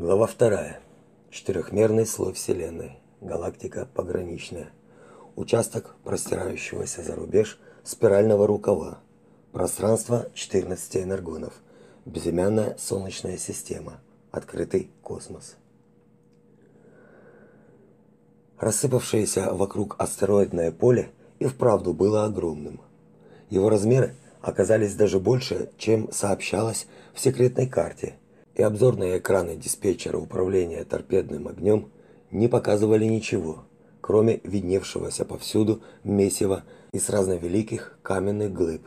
Глава вторая. Четырехмерный слой Вселенной. Галактика пограничная. Участок простирающегося за рубеж спирального рукава. Пространство 14 энергонов. Безымянная Солнечная система. Открытый космос. Рассыпавшееся вокруг астероидное поле и вправду было огромным. Его размеры оказались даже больше, чем сообщалось в секретной карте – и обзорные экраны диспетчера управления торпедным огнем не показывали ничего, кроме видневшегося повсюду месива из разновеликих каменных глыб,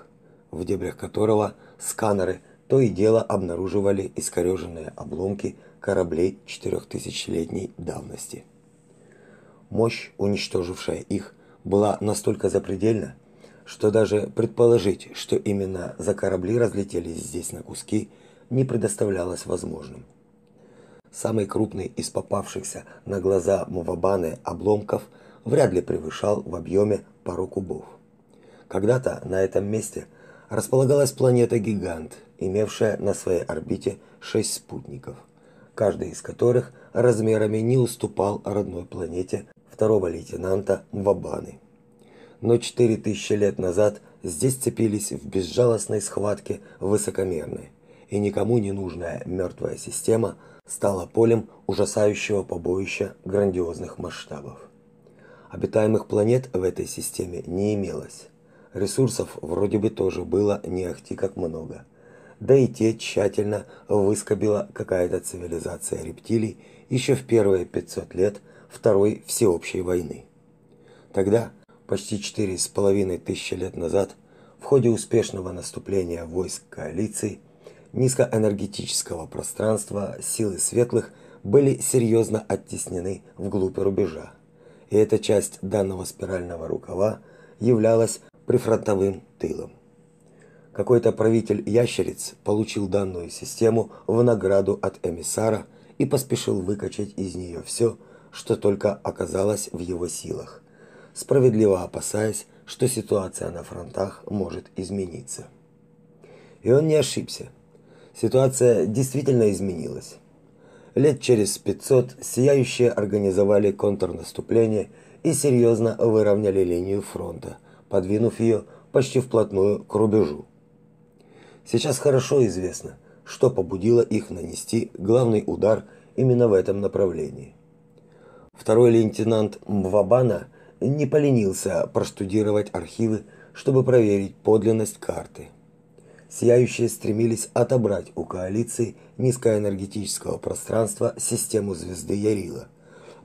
в дебрях которого сканеры то и дело обнаруживали искореженные обломки кораблей четырехтысячелетней давности. Мощь, уничтожившая их, была настолько запредельна, что даже предположить, что именно за корабли разлетелись здесь на куски – не предоставлялось возможным. Самый крупный из попавшихся на глаза Мувабаны обломков вряд ли превышал в объеме пару кубов. Когда-то на этом месте располагалась планета-гигант, имевшая на своей орбите шесть спутников, каждый из которых размерами не уступал родной планете второго лейтенанта Мвабаны. Но 4000 лет назад здесь цепились в безжалостной схватке высокомерные и никому не нужная мертвая система стала полем ужасающего побоища грандиозных масштабов. Обитаемых планет в этой системе не имелось. Ресурсов вроде бы тоже было не ахти как много. Да и те тщательно выскобила какая-то цивилизация рептилий еще в первые 500 лет Второй всеобщей войны. Тогда, почти четыре с половиной тысячи лет назад, в ходе успешного наступления войск коалиции – низкоэнергетического пространства силы светлых были серьезно оттеснены вглубь рубежа. И эта часть данного спирального рукава являлась прифронтовым тылом. Какой-то правитель ящериц получил данную систему в награду от эмиссара и поспешил выкачать из нее все, что только оказалось в его силах, справедливо опасаясь, что ситуация на фронтах может измениться. И он не ошибся ситуация действительно изменилась. Лет через 500 сияющие организовали контрнаступление и серьезно выровняли линию фронта, подвинув ее почти вплотную к рубежу. Сейчас хорошо известно, что побудило их нанести главный удар именно в этом направлении. Второй лейтенант Мвабана не поленился проштудировать архивы, чтобы проверить подлинность карты – Сияющие стремились отобрать у коалиции низкоэнергетического пространства систему звезды Ярила,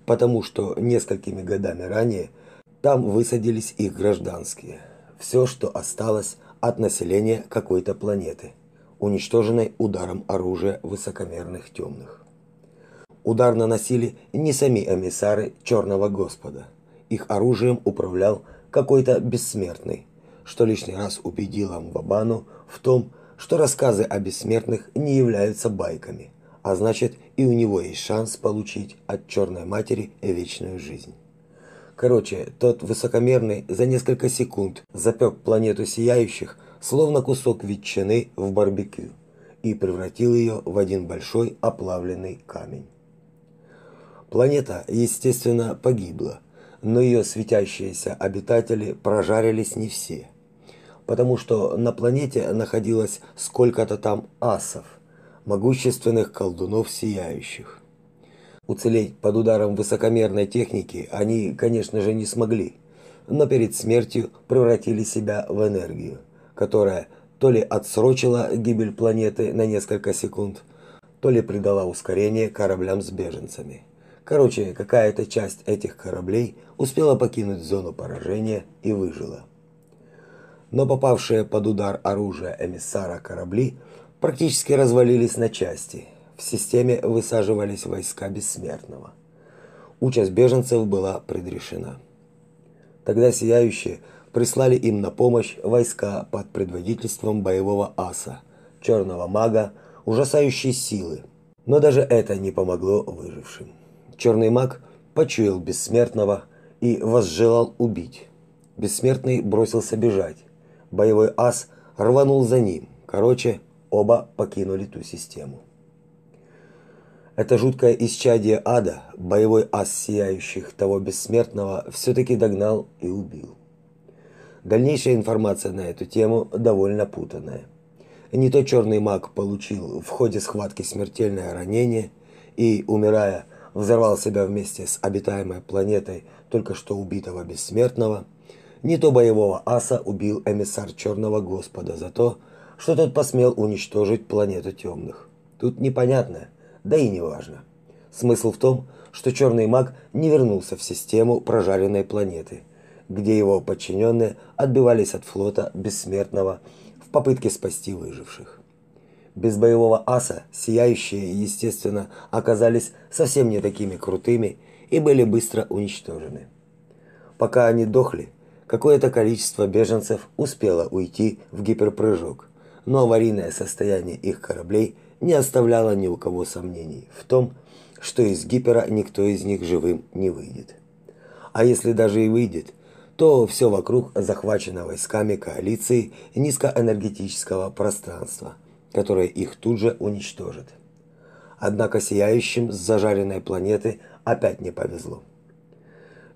потому что несколькими годами ранее там высадились их гражданские. Все, что осталось от населения какой-то планеты, уничтоженной ударом оружия высокомерных темных. Удар наносили не сами эмиссары Черного Господа. Их оружием управлял какой-то бессмертный, что лишний раз убедило Мбабану в том, что рассказы о бессмертных не являются байками, а значит и у него есть шанс получить от черной матери вечную жизнь. Короче, тот высокомерный за несколько секунд запек планету сияющих, словно кусок ветчины в барбекю, и превратил ее в один большой оплавленный камень. Планета, естественно, погибла, но ее светящиеся обитатели прожарились не все – потому что на планете находилось сколько-то там асов, могущественных колдунов сияющих. Уцелеть под ударом высокомерной техники они, конечно же, не смогли, но перед смертью превратили себя в энергию, которая то ли отсрочила гибель планеты на несколько секунд, то ли придала ускорение кораблям с беженцами. Короче, какая-то часть этих кораблей успела покинуть зону поражения и выжила но попавшие под удар оружия эмиссара корабли практически развалились на части. В системе высаживались войска бессмертного. Участь беженцев была предрешена. Тогда сияющие прислали им на помощь войска под предводительством боевого аса, черного мага, ужасающей силы. Но даже это не помогло выжившим. Черный маг почуял бессмертного и возжелал убить. Бессмертный бросился бежать, боевой ас рванул за ним. Короче, оба покинули ту систему. Это жуткое исчадие ада, боевой ас сияющих того бессмертного, все-таки догнал и убил. Дальнейшая информация на эту тему довольно путанная. Не то черный маг получил в ходе схватки смертельное ранение и, умирая, взорвал себя вместе с обитаемой планетой только что убитого бессмертного, не то боевого аса убил эмиссар Черного Господа за то, что тот посмел уничтожить планету темных. Тут непонятно, да и не важно. Смысл в том, что черный маг не вернулся в систему прожаренной планеты, где его подчиненные отбивались от флота бессмертного в попытке спасти выживших. Без боевого аса сияющие, естественно, оказались совсем не такими крутыми и были быстро уничтожены. Пока они дохли, какое-то количество беженцев успело уйти в гиперпрыжок, но аварийное состояние их кораблей – не оставляло ни у кого сомнений в том, что из гипера никто из них живым не выйдет. А если даже и выйдет, то все вокруг захвачено войсками коалиции низкоэнергетического пространства, которое их тут же уничтожит. Однако сияющим с зажаренной планеты опять не повезло.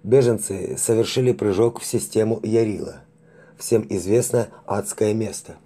Беженцы совершили прыжок в систему Ярила. Всем известно адское место.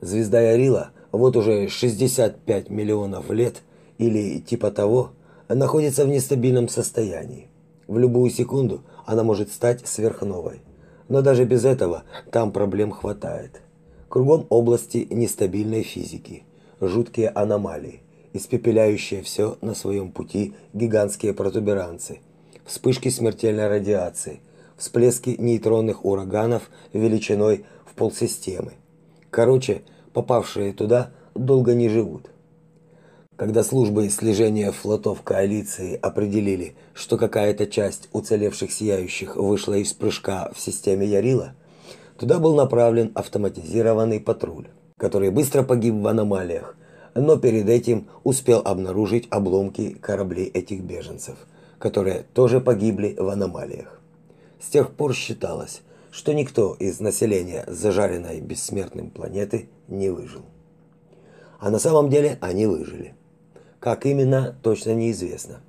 Звезда Ярила – вот уже 65 миллионов лет или типа того, находится в нестабильном состоянии. В любую секунду она может стать сверхновой. Но даже без этого там проблем хватает. Кругом области нестабильной физики, жуткие аномалии, испепеляющие все на своем пути гигантские протуберанцы, вспышки смертельной радиации, всплески нейтронных ураганов величиной в полсистемы. Короче, попавшие туда долго не живут. Когда службы слежения флотов коалиции определили, что какая-то часть уцелевших сияющих вышла из прыжка в системе Ярила, туда был направлен автоматизированный патруль, который быстро погиб в аномалиях, но перед этим успел обнаружить обломки кораблей этих беженцев, которые тоже погибли в аномалиях. С тех пор считалось, что никто из населения зажаренной бессмертным планеты не выжил. А на самом деле они выжили. Как именно, точно неизвестно.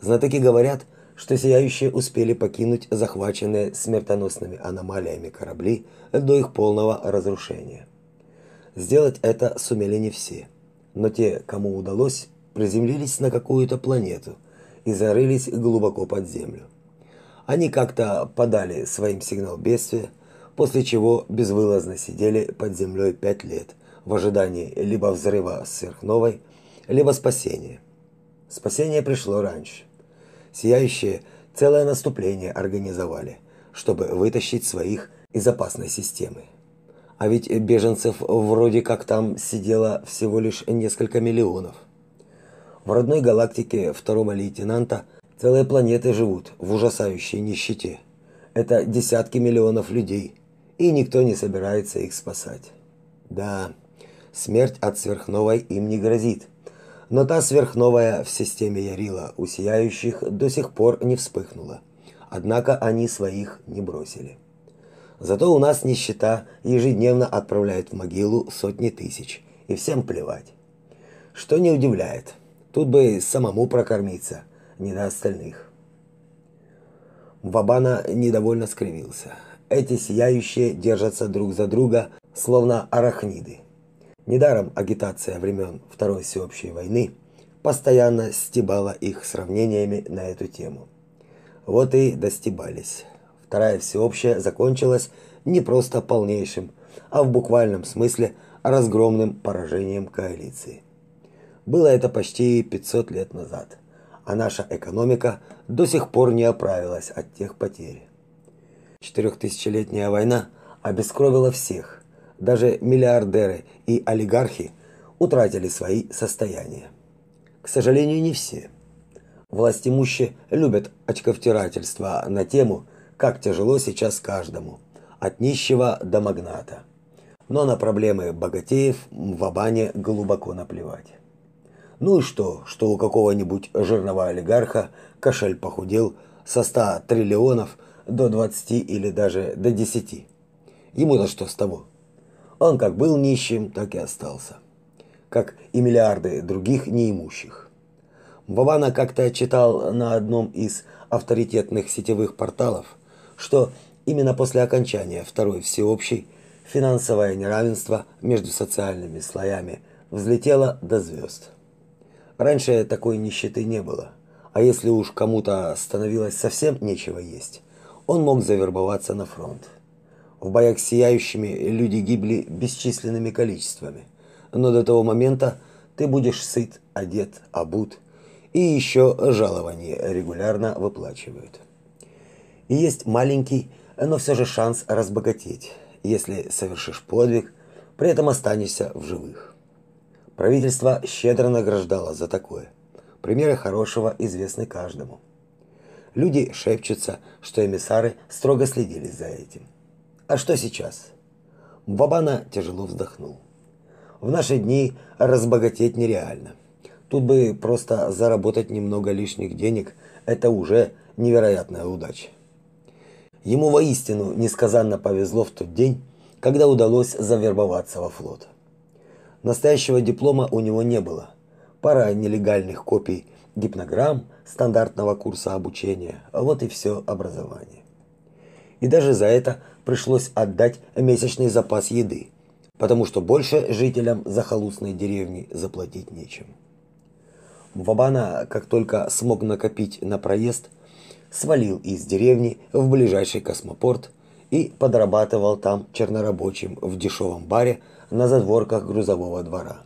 Знатоки говорят, что сияющие успели покинуть захваченные смертоносными аномалиями корабли до их полного разрушения. Сделать это сумели не все, но те, кому удалось, приземлились на какую-то планету и зарылись глубоко под землю. Они как-то подали своим сигнал бедствия, после чего безвылазно сидели под землей пять лет в ожидании либо взрыва сверхновой, либо спасения. Спасение пришло раньше. Сияющие целое наступление организовали, чтобы вытащить своих из опасной системы. А ведь беженцев вроде как там сидело всего лишь несколько миллионов. В родной галактике второго лейтенанта целые планеты живут в ужасающей нищете. Это десятки миллионов людей, и никто не собирается их спасать. Да, смерть от сверхновой им не грозит. Но та сверхновая в системе Ярила у сияющих до сих пор не вспыхнула. Однако они своих не бросили. Зато у нас нищета ежедневно отправляет в могилу сотни тысяч, и всем плевать. Что не удивляет. Тут бы самому прокормиться, не до остальных. Вабана недовольно скривился. Эти сияющие держатся друг за друга, словно арахниды. Недаром агитация времен Второй всеобщей войны постоянно стебала их сравнениями на эту тему. Вот и достебались. Вторая всеобщая закончилась не просто полнейшим, а в буквальном смысле разгромным поражением коалиции. Было это почти 500 лет назад, а наша экономика до сих пор не оправилась от тех потерь. Четырехтысячелетняя война обескровила всех, даже миллиардеры и олигархи утратили свои состояния. К сожалению, не все. Власть имущие любят очковтирательство на тему, как тяжело сейчас каждому, от нищего до магната. Но на проблемы богатеев в Абане глубоко наплевать. Ну и что, что у какого-нибудь жирного олигарха кошель похудел со 100 триллионов до 20 или даже до 10. Ему-то что с того? Он как был нищим, так и остался. Как и миллиарды других неимущих. Вована как-то читал на одном из авторитетных сетевых порталов, что именно после окончания Второй всеобщей финансовое неравенство между социальными слоями взлетело до звезд. Раньше такой нищеты не было, а если уж кому-то становилось совсем нечего есть, он мог завербоваться на фронт. В боях с сияющими люди гибли бесчисленными количествами, но до того момента ты будешь сыт, одет, обут – и еще жалование регулярно выплачивают. И есть маленький, но все же шанс разбогатеть, если совершишь подвиг, при этом останешься в живых. Правительство щедро награждало за такое. Примеры хорошего известны каждому. Люди шепчутся, что эмиссары строго следили за этим. А что сейчас? Бабана тяжело вздохнул. В наши дни разбогатеть нереально. Тут бы просто заработать немного лишних денег это уже невероятная удача. Ему воистину несказанно повезло в тот день, когда удалось завербоваться во флот. Настоящего диплома у него не было. Пара нелегальных копий гипнограмм стандартного курса обучения, вот и все образование. И даже за это пришлось отдать месячный запас еды, потому что больше жителям захолустной деревни заплатить нечем. Вабана, как только смог накопить на проезд, свалил из деревни в ближайший космопорт и подрабатывал там чернорабочим в дешевом баре на задворках грузового двора.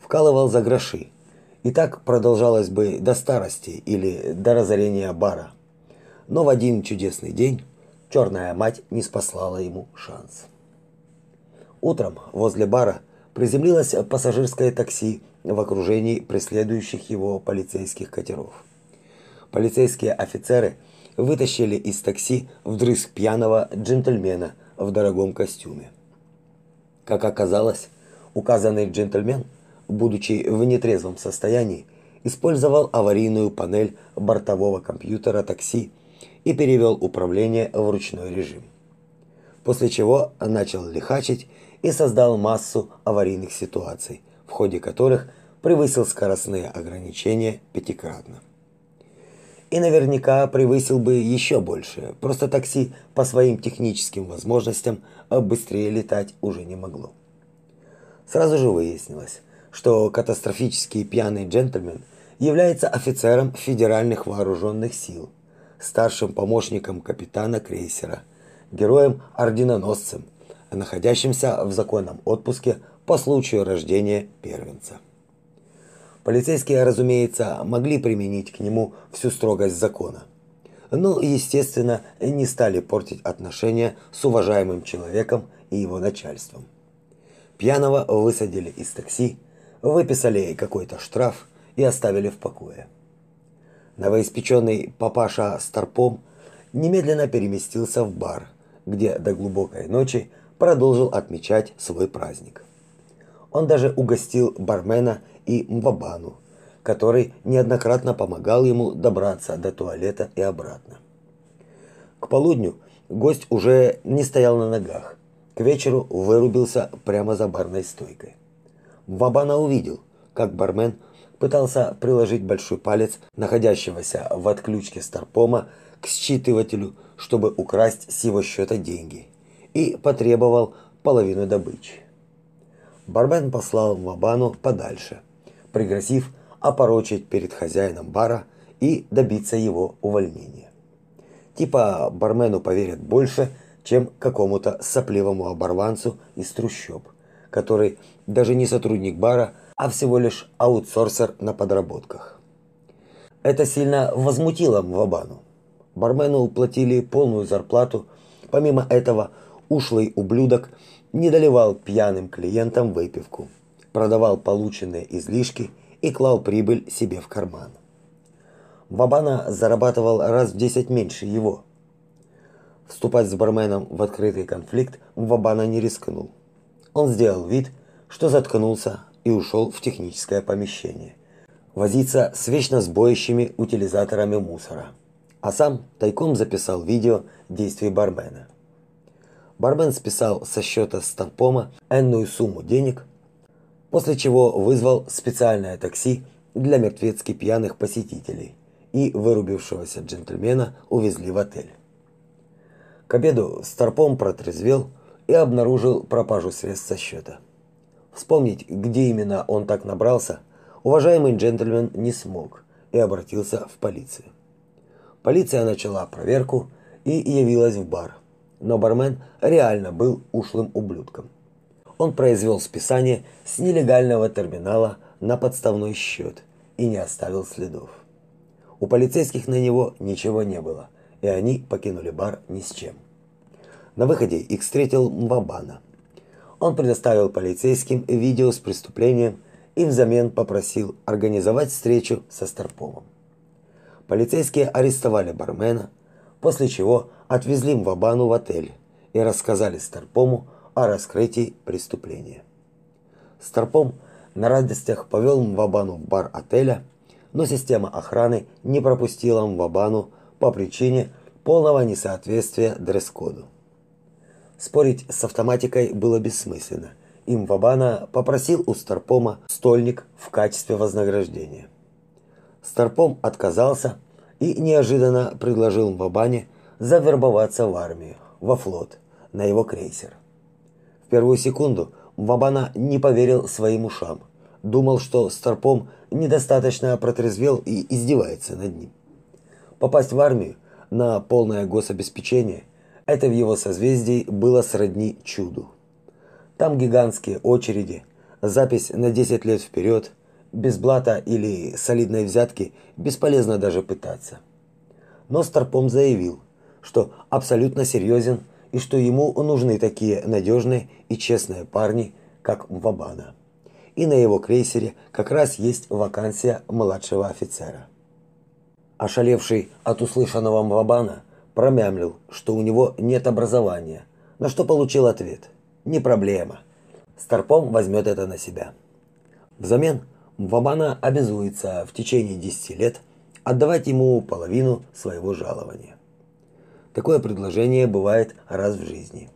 Вкалывал за гроши. И так продолжалось бы до старости или до разорения бара. Но в один чудесный день черная мать не спаслала ему шанс. Утром возле бара приземлилось пассажирское такси в окружении преследующих его полицейских катеров. Полицейские офицеры вытащили из такси вдрызг пьяного джентльмена в дорогом костюме. Как оказалось, указанный джентльмен, будучи в нетрезвом состоянии, использовал аварийную панель бортового компьютера такси и перевел управление в ручной режим. После чего начал лихачить и создал массу аварийных ситуаций, в ходе которых превысил скоростные ограничения пятикратно. И наверняка превысил бы еще больше, просто такси по своим техническим возможностям быстрее летать уже не могло. Сразу же выяснилось, что катастрофический пьяный джентльмен является офицером федеральных вооруженных сил, старшим помощником капитана крейсера, героем-орденоносцем, находящимся в законном отпуске по случаю рождения первенца. Полицейские, разумеется, могли применить к нему всю строгость закона. Но, естественно, не стали портить отношения с уважаемым человеком и его начальством. Пьяного высадили из такси, выписали какой-то штраф и оставили в покое. Новоиспеченный папаша Старпом немедленно переместился в бар, где до глубокой ночи продолжил отмечать свой праздник. Он даже угостил бармена и Мвабану, который неоднократно помогал ему добраться до туалета и обратно. К полудню гость уже не стоял на ногах. К вечеру вырубился прямо за барной стойкой. Мвабана увидел, как бармен пытался приложить большой палец находящегося в отключке Старпома к считывателю, чтобы украсть с его счета деньги, и потребовал половину добычи. Бармен послал Мвабану подальше, пригрозив опорочить перед хозяином бара и добиться его увольнения. Типа бармену поверят больше, чем какому-то сопливому оборванцу из трущоб, который даже не сотрудник бара, а всего лишь аутсорсер на подработках. Это сильно возмутило Мвабану. Бармену уплатили полную зарплату. Помимо этого, ушлый ублюдок не доливал пьяным клиентам выпивку продавал полученные излишки и клал прибыль себе в карман. Бабана зарабатывал раз в 10 меньше его. Вступать с барменом в открытый конфликт Бабана не рискнул. Он сделал вид, что заткнулся и ушел в техническое помещение. Возиться с вечно сбоящими утилизаторами мусора. А сам тайком записал видео действий бармена. Бармен списал со счета Старпома энную сумму денег, после чего вызвал специальное такси для мертвецки пьяных посетителей, и вырубившегося джентльмена увезли в отель. К обеду Старпом протрезвел и обнаружил пропажу средств со счета. Вспомнить, где именно он так набрался, уважаемый джентльмен не смог и обратился в полицию. Полиция начала проверку и явилась в бар. Но бармен реально был ушлым ублюдком. Он произвел списание с нелегального терминала на подставной счет и не оставил следов. У полицейских на него ничего не было, и они покинули бар ни с чем. На выходе их встретил Мвабана. Он предоставил полицейским видео с преступлением и взамен попросил организовать встречу со Старповым. Полицейские арестовали бармена, после чего отвезли Мвабану в отель и рассказали Старпому о раскрытии преступления. Старпом на радостях повел Мвабану в бар отеля, но система охраны не пропустила Мвабану по причине полного несоответствия дресс-коду. Спорить с автоматикой было бессмысленно. И Мвабана попросил у Старпома стольник в качестве вознаграждения. Старпом отказался и неожиданно предложил Мвабане завербоваться в армию, во флот, на его крейсер. В первую секунду Мвабана не поверил своим ушам думал, что Старпом недостаточно протрезвел и издевается над ним. Попасть в армию на полное гособеспечение это в его созвездии было сродни чуду. Там гигантские очереди, запись на 10 лет вперед, без блата или солидной взятки бесполезно даже пытаться. Но Старпом заявил, что абсолютно серьезен и что ему нужны такие надежные и честные парни, как Вабана и на его крейсере как раз есть вакансия младшего офицера. Ошалевший от услышанного Мвабана промямлил, что у него нет образования, на что получил ответ: "Не проблема. Старпом возьмет это на себя". Взамен Мвабана обязуется в течение 10 лет отдавать ему половину своего жалования. Такое предложение бывает раз в жизни.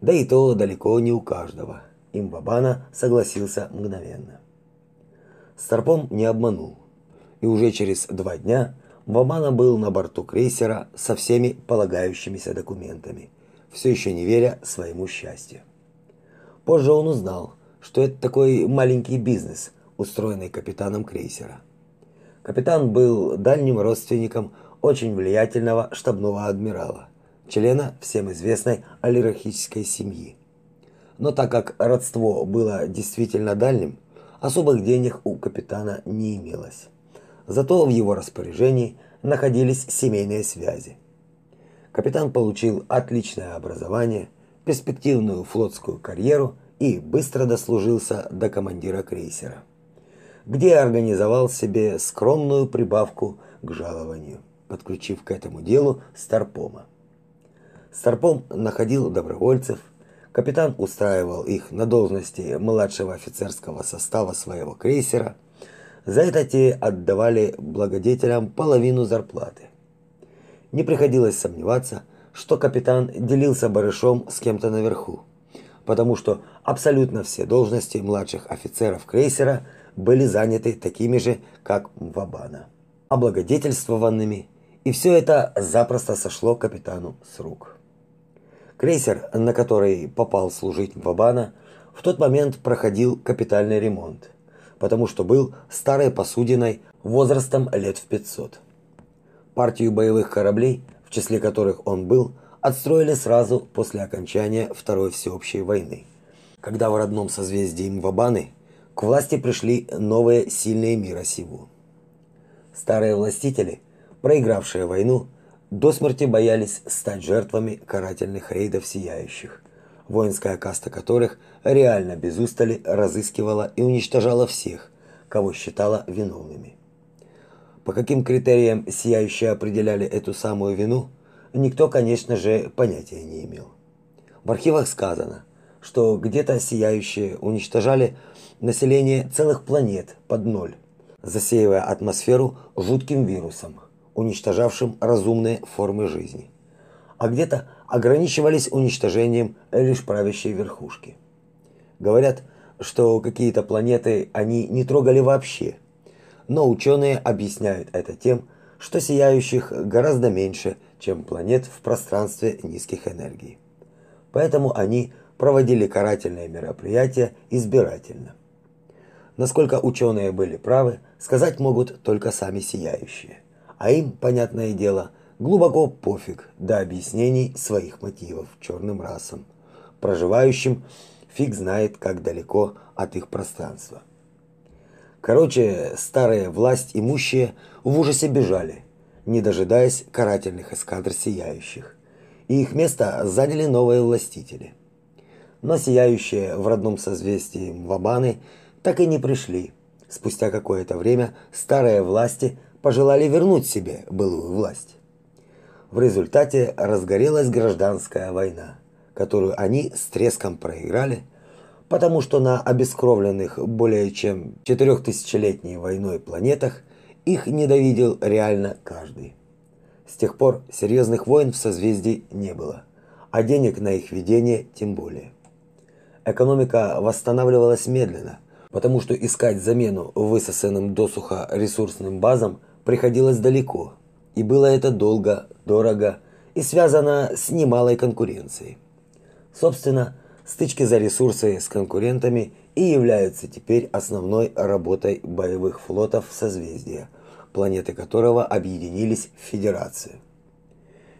Да и то далеко не у каждого. Имбабана согласился мгновенно. Старпом не обманул. И уже через два дня Мбабана был на борту крейсера со всеми полагающимися документами, все еще не веря своему счастью. Позже он узнал, что это такой маленький бизнес, устроенный капитаном крейсера. Капитан был дальним родственником очень влиятельного штабного адмирала, члена всем известной олигархической семьи но так как родство было действительно дальним, особых денег у капитана не имелось. Зато в его распоряжении находились семейные связи. Капитан получил отличное образование, перспективную флотскую карьеру и быстро дослужился до командира крейсера, где организовал себе скромную прибавку к жалованию, подключив к этому делу Старпома. Старпом находил добровольцев, Капитан устраивал их на должности младшего офицерского состава своего крейсера. За это те отдавали благодетелям половину зарплаты. Не приходилось сомневаться, что капитан делился барышом с кем-то наверху, потому что абсолютно все должности младших офицеров крейсера были заняты такими же, как Вабана, облагодетельствованными, и все это запросто сошло капитану с рук. Крейсер, на который попал служить Вабана, в тот момент проходил капитальный ремонт, потому что был старой посудиной возрастом лет в 500. Партию боевых кораблей, в числе которых он был, отстроили сразу после окончания Второй всеобщей войны, когда в родном созвездии Мвабаны к власти пришли новые сильные мира сего. Старые властители, проигравшие войну, до смерти боялись стать жертвами карательных рейдов сияющих, воинская каста которых реально без устали разыскивала и уничтожала всех, кого считала виновными. По каким критериям сияющие определяли эту самую вину, никто, конечно же, понятия не имел. В архивах сказано, что где-то сияющие уничтожали население целых планет под ноль, засеивая атмосферу жутким вирусом – уничтожавшим разумные формы жизни, а где-то ограничивались уничтожением лишь правящей верхушки. Говорят, что какие-то планеты они не трогали вообще, но ученые объясняют это тем, что сияющих гораздо меньше, чем планет в пространстве низких энергий. Поэтому они проводили карательные мероприятия избирательно. Насколько ученые были правы, сказать могут только сами сияющие. А им, понятное дело, глубоко пофиг до объяснений своих мотивов черным расам, проживающим фиг знает как далеко от их пространства. Короче, старые власть имущие в ужасе бежали, не дожидаясь карательных эскадр сияющих. И их место заняли новые властители. Но сияющие в родном созвездии Мвабаны так и не пришли. Спустя какое-то время старые власти пожелали вернуть себе былую власть. В результате разгорелась гражданская война, которую они с треском проиграли, потому что на обескровленных более чем четырехтысячелетней войной планетах их ненавидел реально каждый. С тех пор серьезных войн в созвездии не было, а денег на их ведение тем более. Экономика восстанавливалась медленно, потому что искать замену высосанным досуха ресурсным базам приходилось далеко, и было это долго, дорого и связано с немалой конкуренцией. Собственно, стычки за ресурсы с конкурентами и являются теперь основной работой боевых флотов созвездия, планеты которого объединились в Федерацию.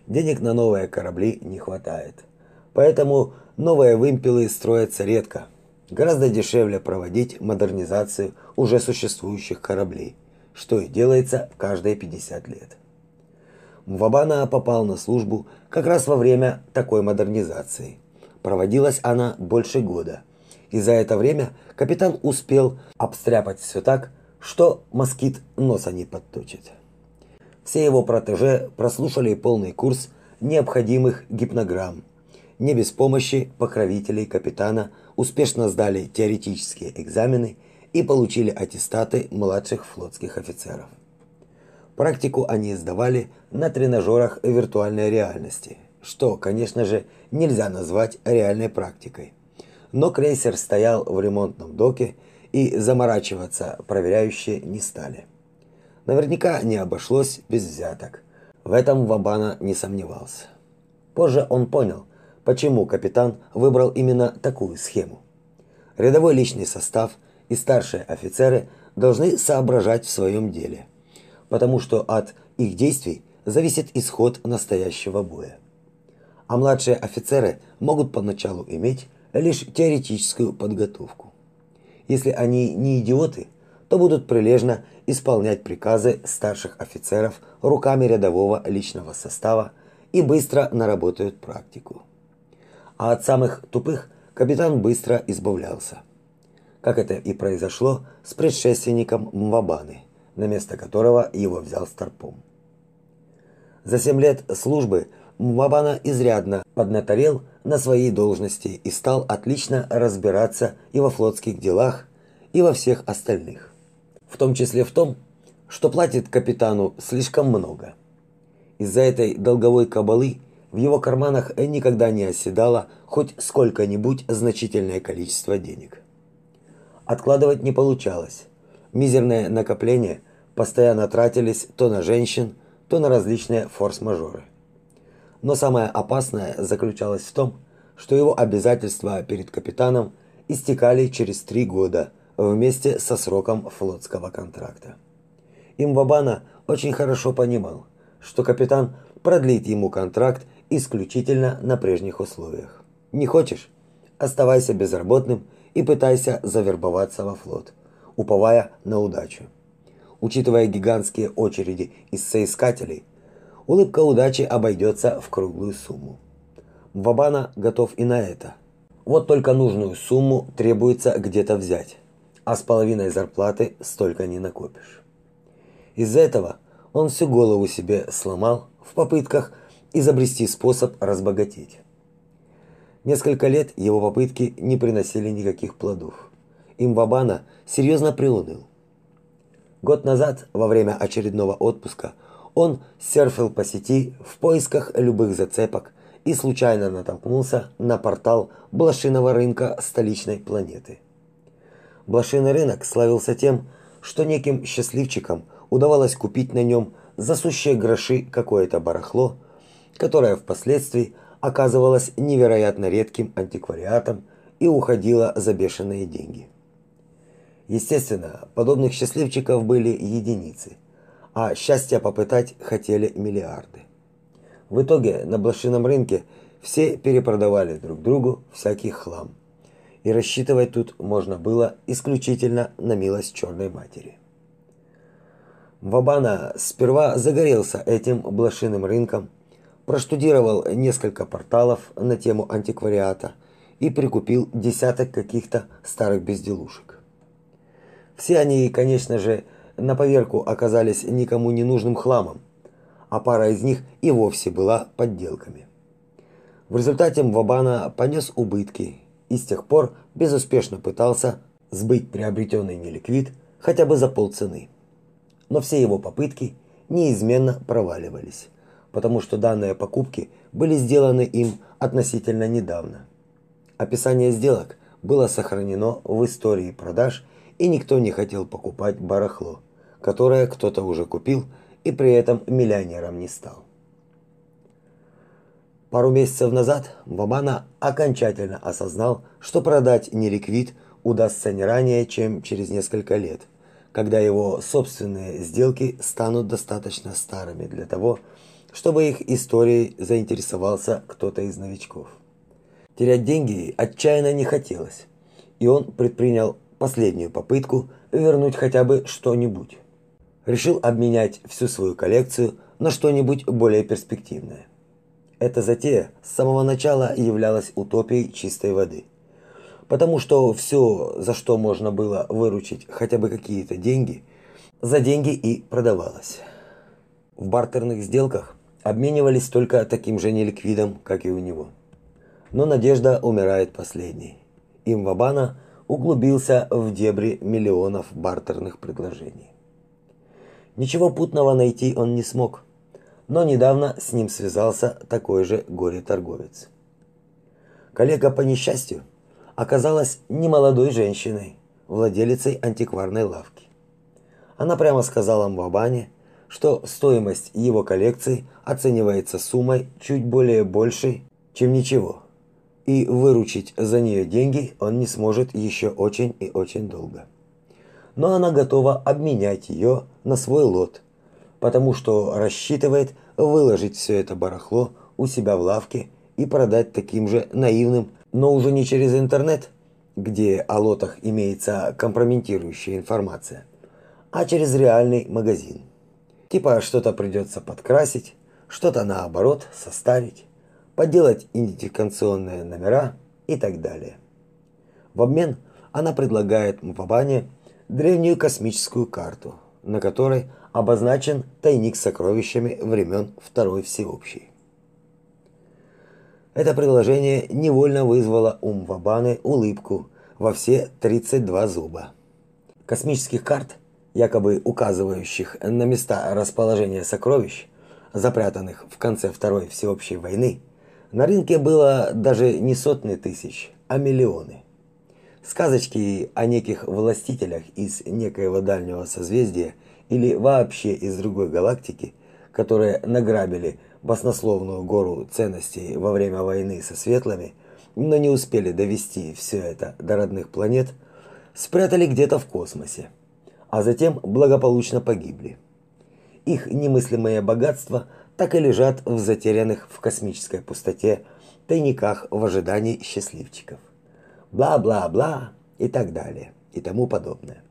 Денег на новые корабли не хватает. Поэтому новые вымпелы строятся редко – Гораздо дешевле проводить модернизацию уже существующих кораблей, что и делается каждые 50 лет. Мвабана попал на службу как раз во время такой модернизации. Проводилась она больше года. И за это время капитан успел обстряпать все так, что москит носа не подточит. Все его протеже прослушали полный курс необходимых гипнограмм. Не без помощи покровителей капитана – успешно сдали теоретические экзамены и получили аттестаты младших флотских офицеров. Практику они сдавали на тренажерах виртуальной реальности, что, конечно же, нельзя назвать реальной практикой. Но крейсер стоял в ремонтном доке, и заморачиваться проверяющие не стали. Наверняка не обошлось без взяток. В этом Вабана не сомневался. Позже он понял, почему капитан выбрал именно такую схему. Рядовой личный состав и старшие офицеры должны соображать в своем деле, потому что от их действий зависит исход настоящего боя. А младшие офицеры могут поначалу иметь лишь теоретическую подготовку. Если они не идиоты, то будут прилежно исполнять приказы старших офицеров руками рядового личного состава и быстро наработают практику а от самых тупых капитан быстро избавлялся. Как это и произошло с предшественником Мвабаны, на место которого его взял Старпом. За семь лет службы Мвабана изрядно поднаторел на своей должности и стал отлично разбираться и во флотских делах, и во всех остальных. В том числе в том, что платит капитану слишком много. Из-за этой долговой кабалы в его карманах никогда не оседало хоть сколько-нибудь значительное количество денег. Откладывать не получалось. Мизерные накопления постоянно тратились то на женщин, то на различные форс-мажоры. Но самое опасное заключалось в том, что его обязательства перед капитаном истекали через три года вместе со сроком флотского контракта. Имбабана очень хорошо понимал, что капитан продлит ему контракт исключительно на прежних условиях. Не хочешь? Оставайся безработным и пытайся завербоваться во флот, уповая на удачу. Учитывая гигантские очереди из соискателей, улыбка удачи обойдется в круглую сумму. Вабана готов и на это. Вот только нужную сумму требуется где-то взять, а с половиной зарплаты столько не накопишь. Из-за этого он всю голову себе сломал в попытках изобрести способ разбогатеть. Несколько лет его попытки не приносили никаких плодов. Имбабана серьезно приуныл. Год назад, во время очередного отпуска, он серфил по сети в поисках любых зацепок и случайно натолкнулся на портал блошиного рынка столичной планеты. Блошиный рынок славился тем, что неким счастливчикам удавалось купить на нем за сущие гроши какое-то барахло, которое впоследствии оказывалось невероятно редким антиквариатом и уходило за бешеные деньги. Естественно, подобных счастливчиков были единицы, а счастья попытать хотели миллиарды. В итоге на блошином рынке все перепродавали друг другу всякий хлам. И рассчитывать тут можно было исключительно на милость черной матери. Вабана сперва загорелся этим блошиным рынком, проштудировал несколько порталов на тему антиквариата и прикупил десяток каких-то старых безделушек. Все они, конечно же, на поверку оказались никому не нужным хламом, а пара из них и вовсе была подделками. В результате Мвабана понес убытки и с тех пор безуспешно пытался сбыть приобретенный неликвид хотя бы за полцены. Но все его попытки неизменно проваливались, потому что данные покупки были сделаны им относительно недавно. Описание сделок было сохранено в истории продаж и никто не хотел покупать барахло, которое кто-то уже купил и при этом миллионером не стал. Пару месяцев назад Бабана окончательно осознал, что продать неликвид удастся не ранее, чем через несколько лет, когда его собственные сделки станут достаточно старыми для того, чтобы их историей заинтересовался кто-то из новичков. Терять деньги отчаянно не хотелось, и он предпринял последнюю попытку вернуть хотя бы что-нибудь. Решил обменять всю свою коллекцию на что-нибудь более перспективное. Эта затея с самого начала являлась утопией чистой воды. Потому что все, за что можно было выручить хотя бы какие-то деньги, за деньги и продавалось. В бартерных сделках обменивались только таким же неликвидом, как и у него. Но надежда умирает последней. Имвабана – углубился в дебри миллионов бартерных предложений. Ничего путного найти он не смог, но недавно с ним связался такой же горе-торговец. Коллега по несчастью оказалась немолодой женщиной, владелицей антикварной лавки. Она прямо сказала Мбабане, что стоимость его коллекции оценивается суммой чуть более большей, чем ничего – и выручить за нее деньги он не сможет еще очень и очень долго. Но она готова обменять ее на свой лот, потому что рассчитывает выложить все это барахло у себя в лавке и продать таким же наивным, но уже не через интернет, где о лотах имеется компрометирующая информация, а через реальный магазин. Типа что-то придется подкрасить, что-то наоборот составить поделать идентификационные номера и так далее. В обмен она предлагает Мпабане древнюю космическую карту, на которой обозначен тайник с сокровищами времен Второй Всеобщей. Это предложение невольно вызвало у Мвабаны улыбку во все 32 зуба. Космических карт, якобы указывающих на места расположения сокровищ, запрятанных в конце Второй Всеобщей войны, на рынке было даже не сотни тысяч, а миллионы. Сказочки о неких властителях из некоего дальнего созвездия или вообще из другой галактики, которые награбили баснословную гору ценностей во время войны со светлыми, но не успели довести все это до родных планет, спрятали где-то в космосе, а затем благополучно погибли. Их немыслимое богатство – так и лежат в затерянных в космической пустоте тайниках в ожидании счастливчиков. Бла-бла-бла и так далее и тому подобное.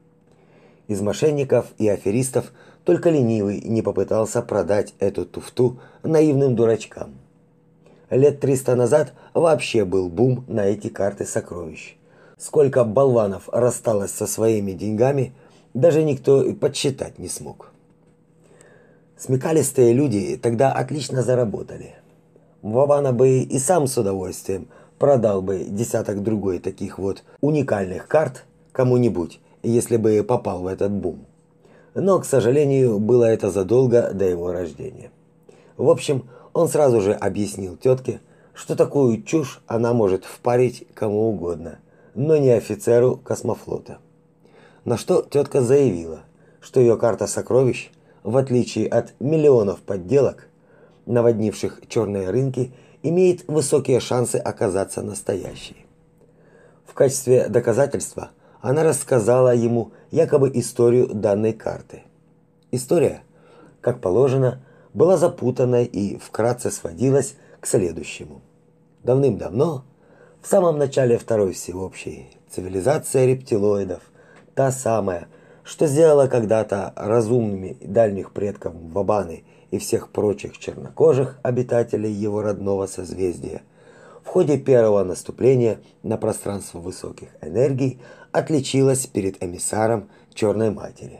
Из мошенников и аферистов только ленивый не попытался продать эту туфту наивным дурачкам. Лет 300 назад вообще был бум на эти карты сокровищ. Сколько болванов рассталось со своими деньгами, даже никто подсчитать не смог. Смекалистые люди тогда отлично заработали. Вована бы и сам с удовольствием продал бы десяток другой таких вот уникальных карт кому-нибудь, если бы попал в этот бум. Но, к сожалению, было это задолго до его рождения. В общем, он сразу же объяснил тетке, что такую чушь она может впарить кому угодно, но не офицеру космофлота. На что тетка заявила, что ее карта сокровищ, в отличие от миллионов подделок, наводнивших черные рынки, имеет высокие шансы оказаться настоящей. В качестве доказательства она рассказала ему якобы историю данной карты. История, как положено, была запутанной и вкратце сводилась к следующему. Давным-давно, в самом начале второй всеобщей, цивилизация рептилоидов, та самая, что сделала когда-то разумными дальних предков Вабаны и всех прочих чернокожих обитателей его родного созвездия, в ходе первого наступления на пространство высоких энергий отличилась перед эмиссаром Черной Матери.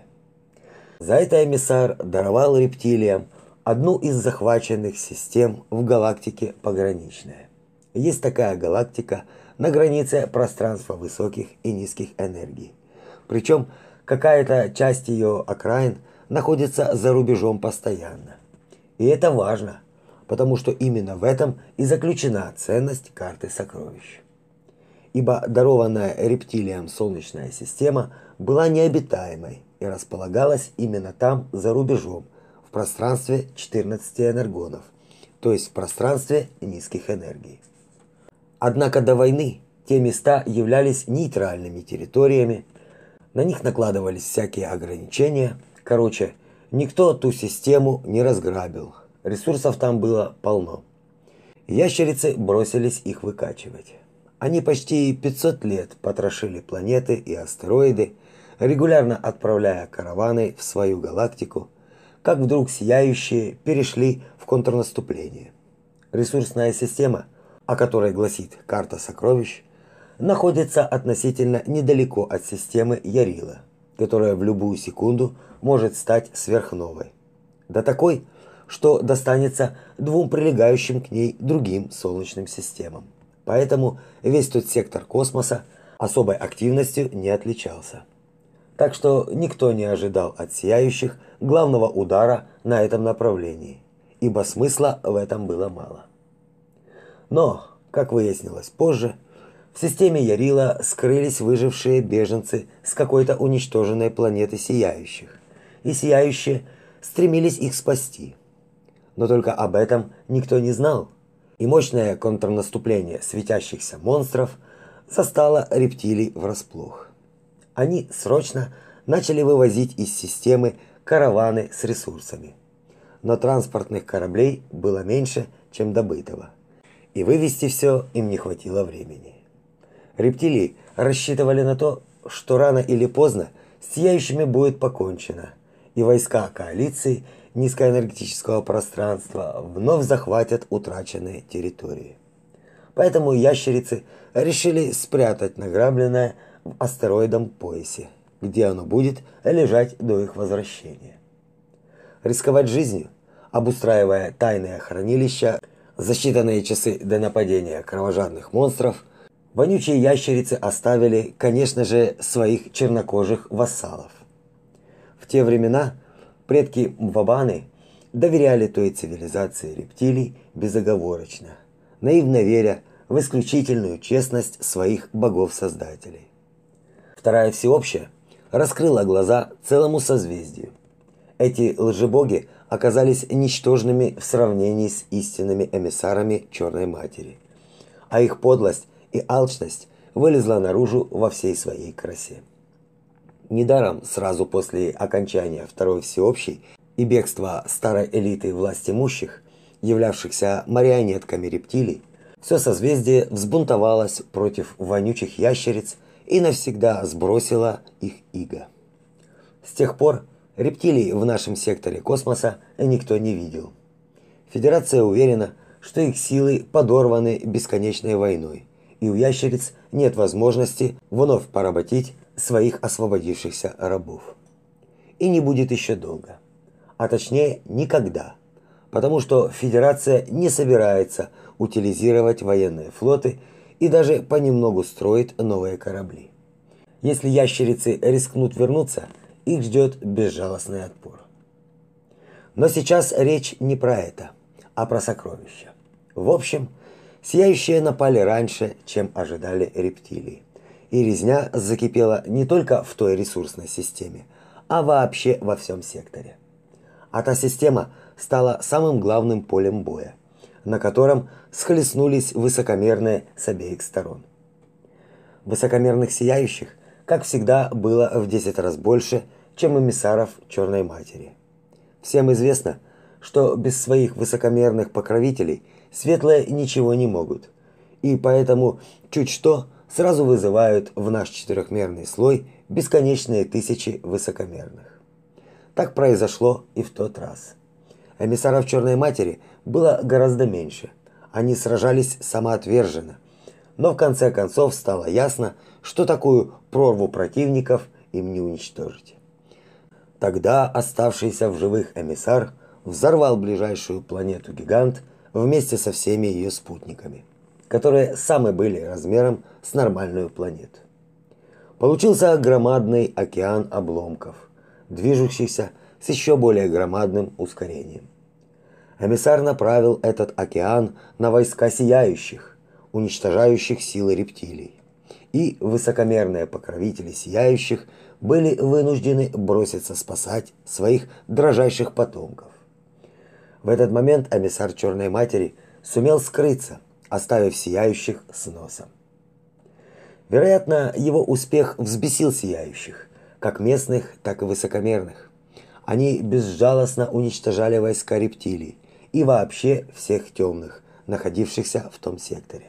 За это эмиссар даровал рептилиям одну из захваченных систем в галактике пограничная. Есть такая галактика на границе пространства высоких и низких энергий. Причем какая-то часть ее окраин находится за рубежом постоянно. И это важно, потому что именно в этом и заключена ценность карты сокровищ. Ибо дарованная рептилиям Солнечная система была необитаемой и располагалась именно там, за рубежом, в пространстве 14 энергонов, то есть в пространстве низких энергий. Однако до войны те места являлись нейтральными территориями, на них накладывались всякие ограничения. Короче, никто ту систему не разграбил. Ресурсов там было полно. Ящерицы бросились их выкачивать. Они почти 500 лет потрошили планеты и астероиды, регулярно отправляя караваны в свою галактику, как вдруг сияющие перешли в контрнаступление. Ресурсная система – о которой гласит карта сокровищ, находится относительно недалеко от системы Ярила, которая в любую секунду может стать сверхновой. До такой, что достанется двум прилегающим к ней другим солнечным системам. Поэтому весь тот сектор космоса особой активностью не отличался. Так что никто не ожидал от сияющих главного удара на этом направлении, ибо смысла в этом было мало. Но, как выяснилось позже, в системе Ярила скрылись выжившие беженцы с какой-то уничтоженной планеты Сияющих, и Сияющие стремились их спасти. Но только об этом никто не знал, и мощное контрнаступление светящихся монстров застало рептилий врасплох. Они срочно начали вывозить из системы караваны с ресурсами. Но транспортных кораблей было меньше, чем добытого и вывести все им не хватило времени. Рептилии рассчитывали на то, что рано или поздно с сияющими будет покончено, и войска коалиции низкоэнергетического пространства вновь захватят утраченные территории. Поэтому ящерицы решили спрятать награбленное в астероидном поясе, где оно будет лежать до их возвращения. Рисковать жизнью, обустраивая тайное хранилище – за считанные часы до нападения кровожадных монстров вонючие ящерицы оставили, конечно же, своих чернокожих вассалов. В те времена предки Мвабаны доверяли той цивилизации рептилий безоговорочно, наивно веря в исключительную честность своих богов-создателей. Вторая всеобщая раскрыла глаза целому созвездию. Эти лжебоги оказались ничтожными в сравнении с истинными эмиссарами Черной Матери. А их подлость и алчность вылезла наружу во всей своей красе. Недаром сразу после окончания Второй Всеобщей и бегства старой элиты власть имущих, являвшихся марионетками рептилий, все созвездие взбунтовалось против вонючих ящериц и навсегда сбросило их иго. С тех пор Рептилий в нашем секторе космоса никто не видел. Федерация уверена, что их силы подорваны бесконечной войной, и у ящериц нет возможности вновь поработить своих освободившихся рабов. И не будет еще долго. А точнее, никогда. Потому что Федерация не собирается утилизировать военные флоты и даже понемногу строит новые корабли. Если ящерицы рискнут вернуться – их ждет безжалостный отпор. Но сейчас речь не про это, а про сокровища. В общем, сияющие напали раньше, чем ожидали рептилии. и резня закипела не только в той ресурсной системе, а вообще во всем секторе. А та система стала самым главным полем боя, на котором схлестнулись высокомерные с обеих сторон. Высокомерных сияющих, как всегда, было в 10 раз больше, чем эмиссаров Черной Матери. Всем известно, что без своих высокомерных покровителей светлые ничего не могут. И поэтому чуть что сразу вызывают в наш четырехмерный слой бесконечные тысячи высокомерных. Так произошло и в тот раз. Эмиссаров Черной Матери было гораздо меньше. Они сражались самоотверженно. Но в конце концов стало ясно, что такую прорву противников им не уничтожить. Тогда оставшийся в живых эмиссар взорвал ближайшую планету-гигант вместе со всеми ее спутниками, которые сами были размером с нормальную планету. Получился громадный океан обломков, движущийся с еще более громадным ускорением. Эмиссар направил этот океан на войска сияющих, уничтожающих силы рептилий. И высокомерные покровители сияющих были вынуждены броситься спасать своих дрожайших потомков. В этот момент эмиссар Черной Матери сумел скрыться, оставив сияющих с носом. Вероятно, его успех взбесил сияющих, как местных, так и высокомерных. Они безжалостно уничтожали войска рептилий и вообще всех темных, находившихся в том секторе.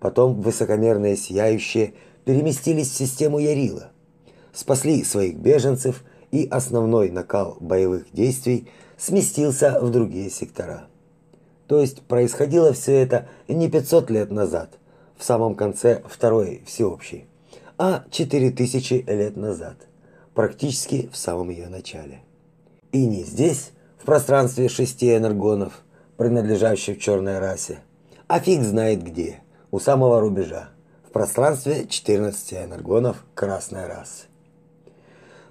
Потом высокомерные сияющие переместились в систему Ярила, спасли своих беженцев и основной накал боевых действий сместился в другие сектора. То есть происходило все это не 500 лет назад, в самом конце Второй всеобщей, а 4000 лет назад, практически в самом ее начале. И не здесь, в пространстве шести энергонов, принадлежащих черной расе, а фиг знает где, у самого рубежа, в пространстве 14 энергонов красной расы.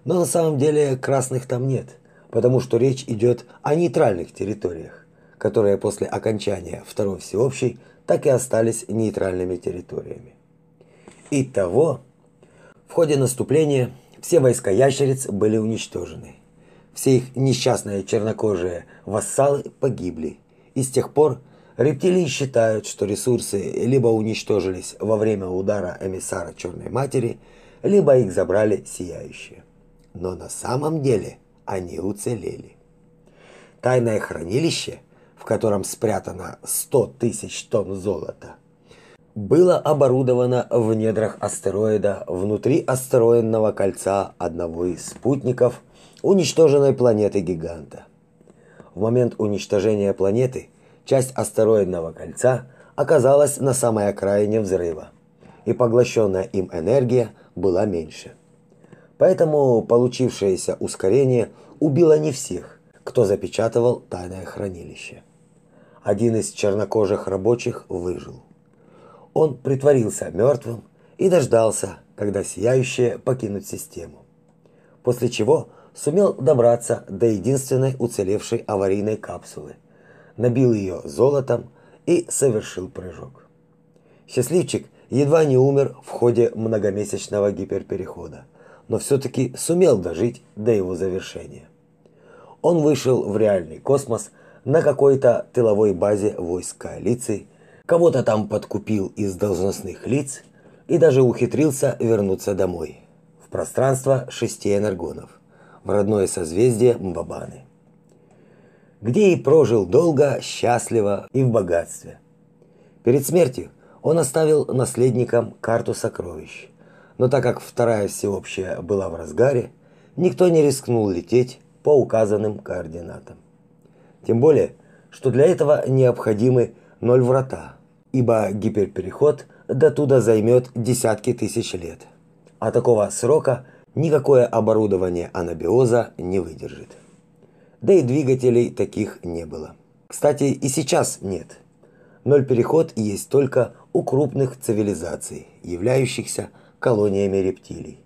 Но на самом деле красных там нет, потому что речь идет о нейтральных территориях, которые после окончания Второй всеобщей так и остались нейтральными территориями. Итого, в ходе наступления все войска ящериц были уничтожены. Все их несчастные чернокожие вассалы погибли. И с тех пор рептилии считают, что ресурсы либо уничтожились во время удара эмиссара Черной Матери, либо их забрали сияющие. Но на самом деле они уцелели. Тайное хранилище – котором спрятано 100 тысяч тонн золота, было оборудовано в недрах астероида внутри астероидного кольца одного из спутников уничтоженной планеты-гиганта. В момент уничтожения планеты часть астероидного кольца оказалась на самой окраине взрыва, и поглощенная им энергия была меньше. Поэтому получившееся ускорение убило не всех, кто запечатывал тайное хранилище один из чернокожих рабочих выжил. Он притворился мертвым и дождался, когда сияющие покинут систему. После чего сумел добраться до единственной уцелевшей аварийной капсулы, набил ее золотом и совершил прыжок. Счастливчик едва не умер в ходе многомесячного гиперперехода, но все-таки сумел дожить до его завершения. Он вышел в реальный космос на какой-то тыловой базе войск коалиции, кого-то там подкупил из должностных лиц и даже ухитрился вернуться домой, в пространство шести энергонов, в родное созвездие Мбабаны, где и прожил долго, счастливо и в богатстве. Перед смертью он оставил наследникам карту сокровищ, но так как вторая всеобщая была в разгаре, никто не рискнул лететь по указанным координатам. Тем более, что для этого необходимы ноль врата, ибо гиперпереход до туда займет десятки тысяч лет. А такого срока никакое оборудование анабиоза не выдержит. Да и двигателей таких не было. Кстати, и сейчас нет. Ноль переход есть только у крупных цивилизаций, являющихся колониями рептилий.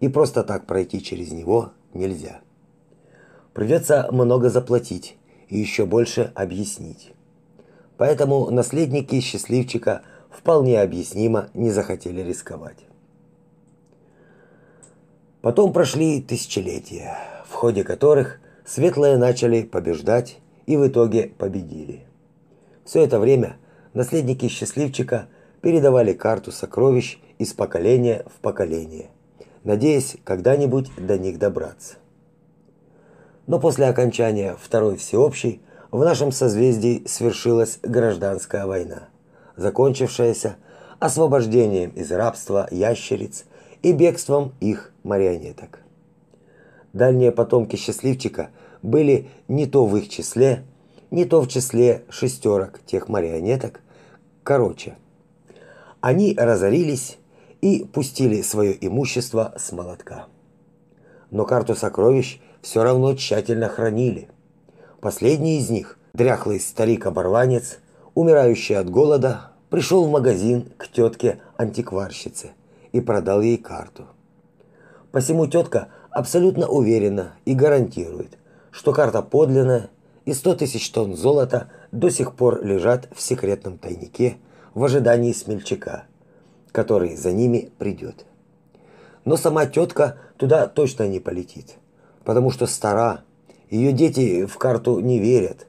И просто так пройти через него нельзя. Придется много заплатить, и еще больше объяснить. Поэтому наследники счастливчика вполне объяснимо не захотели рисковать. Потом прошли тысячелетия, в ходе которых светлые начали побеждать и в итоге победили. Все это время наследники счастливчика передавали карту сокровищ из поколения в поколение, надеясь когда-нибудь до них добраться. Но после окончания Второй всеобщей в нашем созвездии свершилась гражданская война, закончившаяся освобождением из рабства ящериц и бегством их марионеток. Дальние потомки счастливчика были не то в их числе, не то в числе шестерок тех марионеток. Короче, они разорились и пустили свое имущество с молотка. Но карту сокровищ все равно тщательно хранили. Последний из них, дряхлый старик-оборванец, умирающий от голода, пришел в магазин к тетке-антикварщице и продал ей карту. Посему тетка абсолютно уверена и гарантирует, что карта подлинная и 100 тысяч тонн золота до сих пор лежат в секретном тайнике в ожидании смельчака, который за ними придет. Но сама тетка туда точно не полетит, потому что стара, ее дети в карту не верят,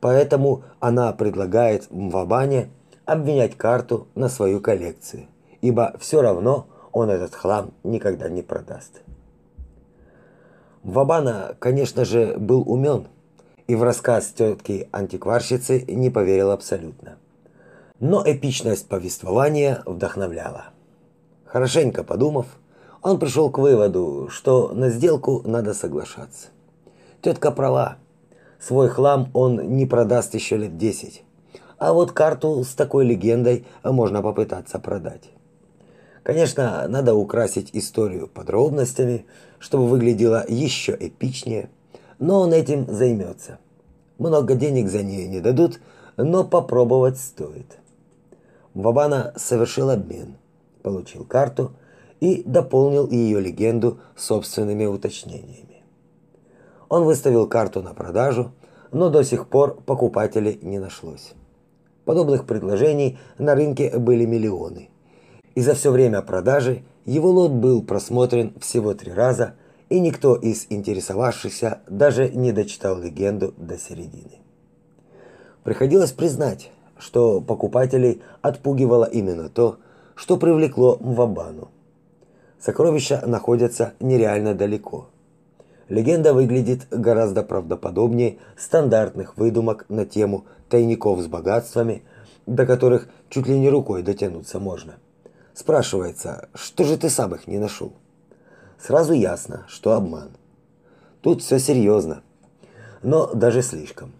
поэтому она предлагает Мвабане обменять карту на свою коллекцию, ибо все равно он этот хлам никогда не продаст. Вабана, конечно же, был умен и в рассказ тетки антикварщицы не поверил абсолютно. Но эпичность повествования вдохновляла. Хорошенько подумав, он пришел к выводу, что на сделку надо соглашаться. Тетка права. Свой хлам он не продаст еще лет десять. А вот карту с такой легендой можно попытаться продать. Конечно, надо украсить историю подробностями, чтобы выглядело еще эпичнее, но он этим займется. Много денег за нее не дадут, но попробовать стоит. Вабана совершил обмен, получил карту и дополнил ее легенду собственными уточнениями. Он выставил карту на продажу, но до сих пор покупателей не нашлось. Подобных предложений на рынке были миллионы. И за все время продажи его лот был просмотрен всего три раза, и никто из интересовавшихся даже не дочитал легенду до середины. Приходилось признать, что покупателей отпугивало именно то, что привлекло Мвабану. Сокровища находятся нереально далеко. Легенда выглядит гораздо правдоподобнее стандартных выдумок на тему тайников с богатствами, до которых чуть ли не рукой дотянуться можно – Спрашивается, что же ты сам их не нашел? Сразу ясно, что обман. Тут все серьезно. Но даже слишком.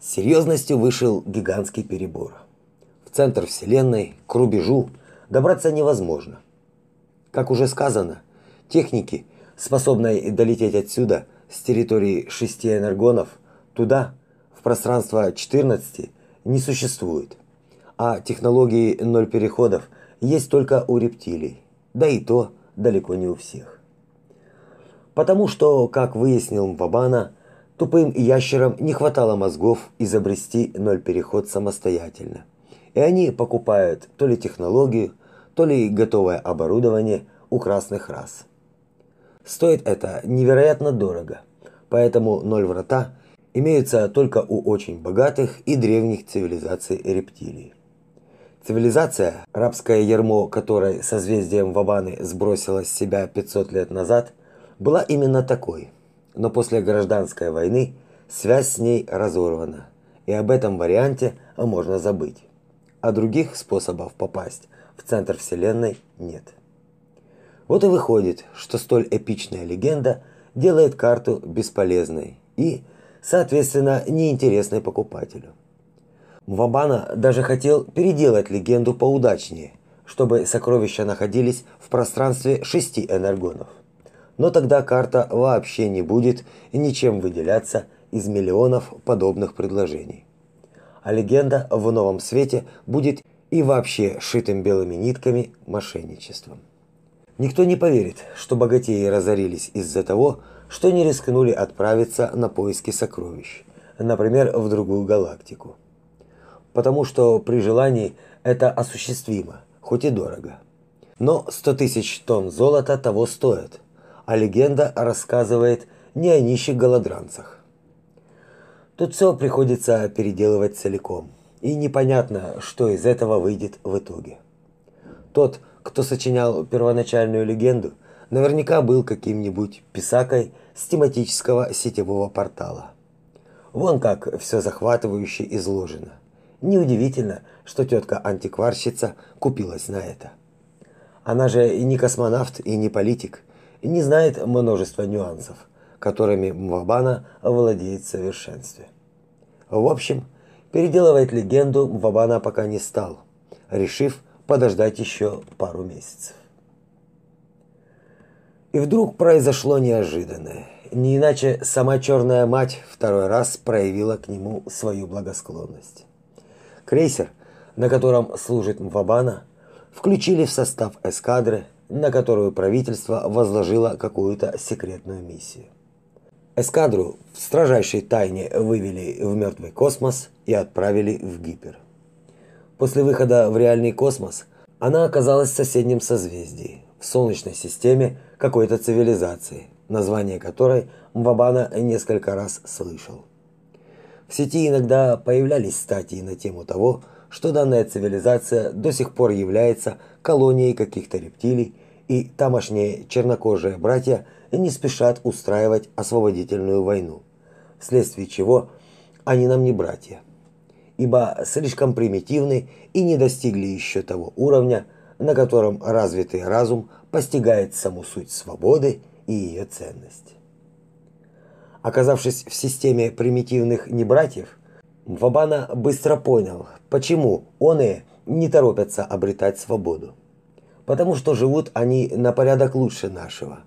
Серьезностью вышел гигантский перебор. В центр Вселенной, к рубежу, добраться невозможно. Как уже сказано, техники, способной долететь отсюда, с территории шести энергонов, туда, в пространство 14, не существует. А технологии ноль переходов – есть только у рептилий, да и то далеко не у всех. Потому что, как выяснил Мвабана, тупым ящерам не хватало мозгов изобрести ноль переход самостоятельно. И они покупают то ли технологию, то ли готовое оборудование у красных рас. Стоит это невероятно дорого, поэтому ноль врата имеются только у очень богатых и древних цивилизаций рептилий. Цивилизация, рабское ярмо которой созвездием Вабаны сбросило с себя 500 лет назад, была именно такой. Но после гражданской войны связь с ней разорвана, и об этом варианте можно забыть. А других способов попасть в центр вселенной нет. Вот и выходит, что столь эпичная легенда делает карту бесполезной и, соответственно, неинтересной покупателю. Вабана даже хотел переделать легенду поудачнее, чтобы сокровища находились в пространстве шести энергонов. Но тогда карта вообще не будет ничем выделяться из миллионов подобных предложений. А легенда в новом свете будет и вообще шитым белыми нитками мошенничеством. Никто не поверит, что богатеи разорились из-за того, что не рискнули отправиться на поиски сокровищ, например, в другую галактику потому что при желании это осуществимо, хоть и дорого. Но 100 тысяч тонн золота того стоят, а легенда рассказывает не о нищих голодранцах. Тут все приходится переделывать целиком, и непонятно, что из этого выйдет в итоге. Тот, кто сочинял первоначальную легенду, наверняка был каким-нибудь писакой с тематического сетевого портала. Вон как все захватывающе изложено. Неудивительно, что тетка-антикварщица купилась на это. Она же и не космонавт, и не политик, не знает множества нюансов, которыми Мвабана владеет в совершенстве. В общем, переделывать легенду Мвабана пока не стал, решив подождать еще пару месяцев. И вдруг произошло неожиданное. Не иначе сама черная мать второй раз проявила к нему свою благосклонность. Крейсер, на котором служит Мвабана, включили в состав эскадры, на которую правительство возложило какую-то секретную миссию. Эскадру в строжайшей тайне вывели в мертвый космос и отправили в Гипер. После выхода в реальный космос она оказалась в соседнем созвездии, в Солнечной системе какой-то цивилизации, название которой Мвабана несколько раз слышал. В сети иногда появлялись статьи на тему того, что данная цивилизация до сих пор является колонией каких-то рептилий, и тамошние чернокожие братья не спешат устраивать освободительную войну, вследствие чего они нам не братья, ибо слишком примитивны и не достигли еще того уровня, на котором развитый разум постигает саму суть свободы и ее ценность. Оказавшись в системе примитивных небратьев, Вабана быстро понял, почему он и не торопятся обретать свободу. Потому что живут они на порядок лучше нашего.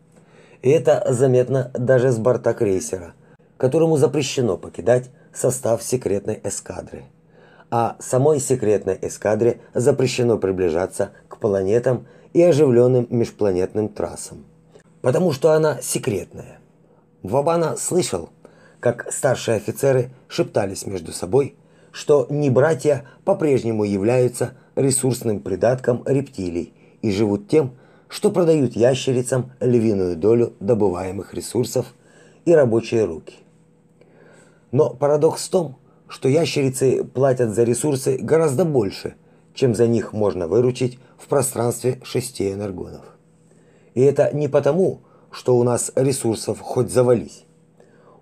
И это заметно даже с борта крейсера, которому запрещено покидать состав секретной эскадры. А самой секретной эскадре запрещено приближаться к планетам и оживленным межпланетным трассам, потому что она секретная. Вабана слышал, как старшие офицеры шептались между собой, что не братья по-прежнему являются ресурсным придатком рептилий и живут тем, что продают ящерицам львиную долю добываемых ресурсов и рабочие руки. Но парадокс в том, что ящерицы платят за ресурсы гораздо больше, чем за них можно выручить в пространстве шести энергонов. И это не потому, что у нас ресурсов хоть завались.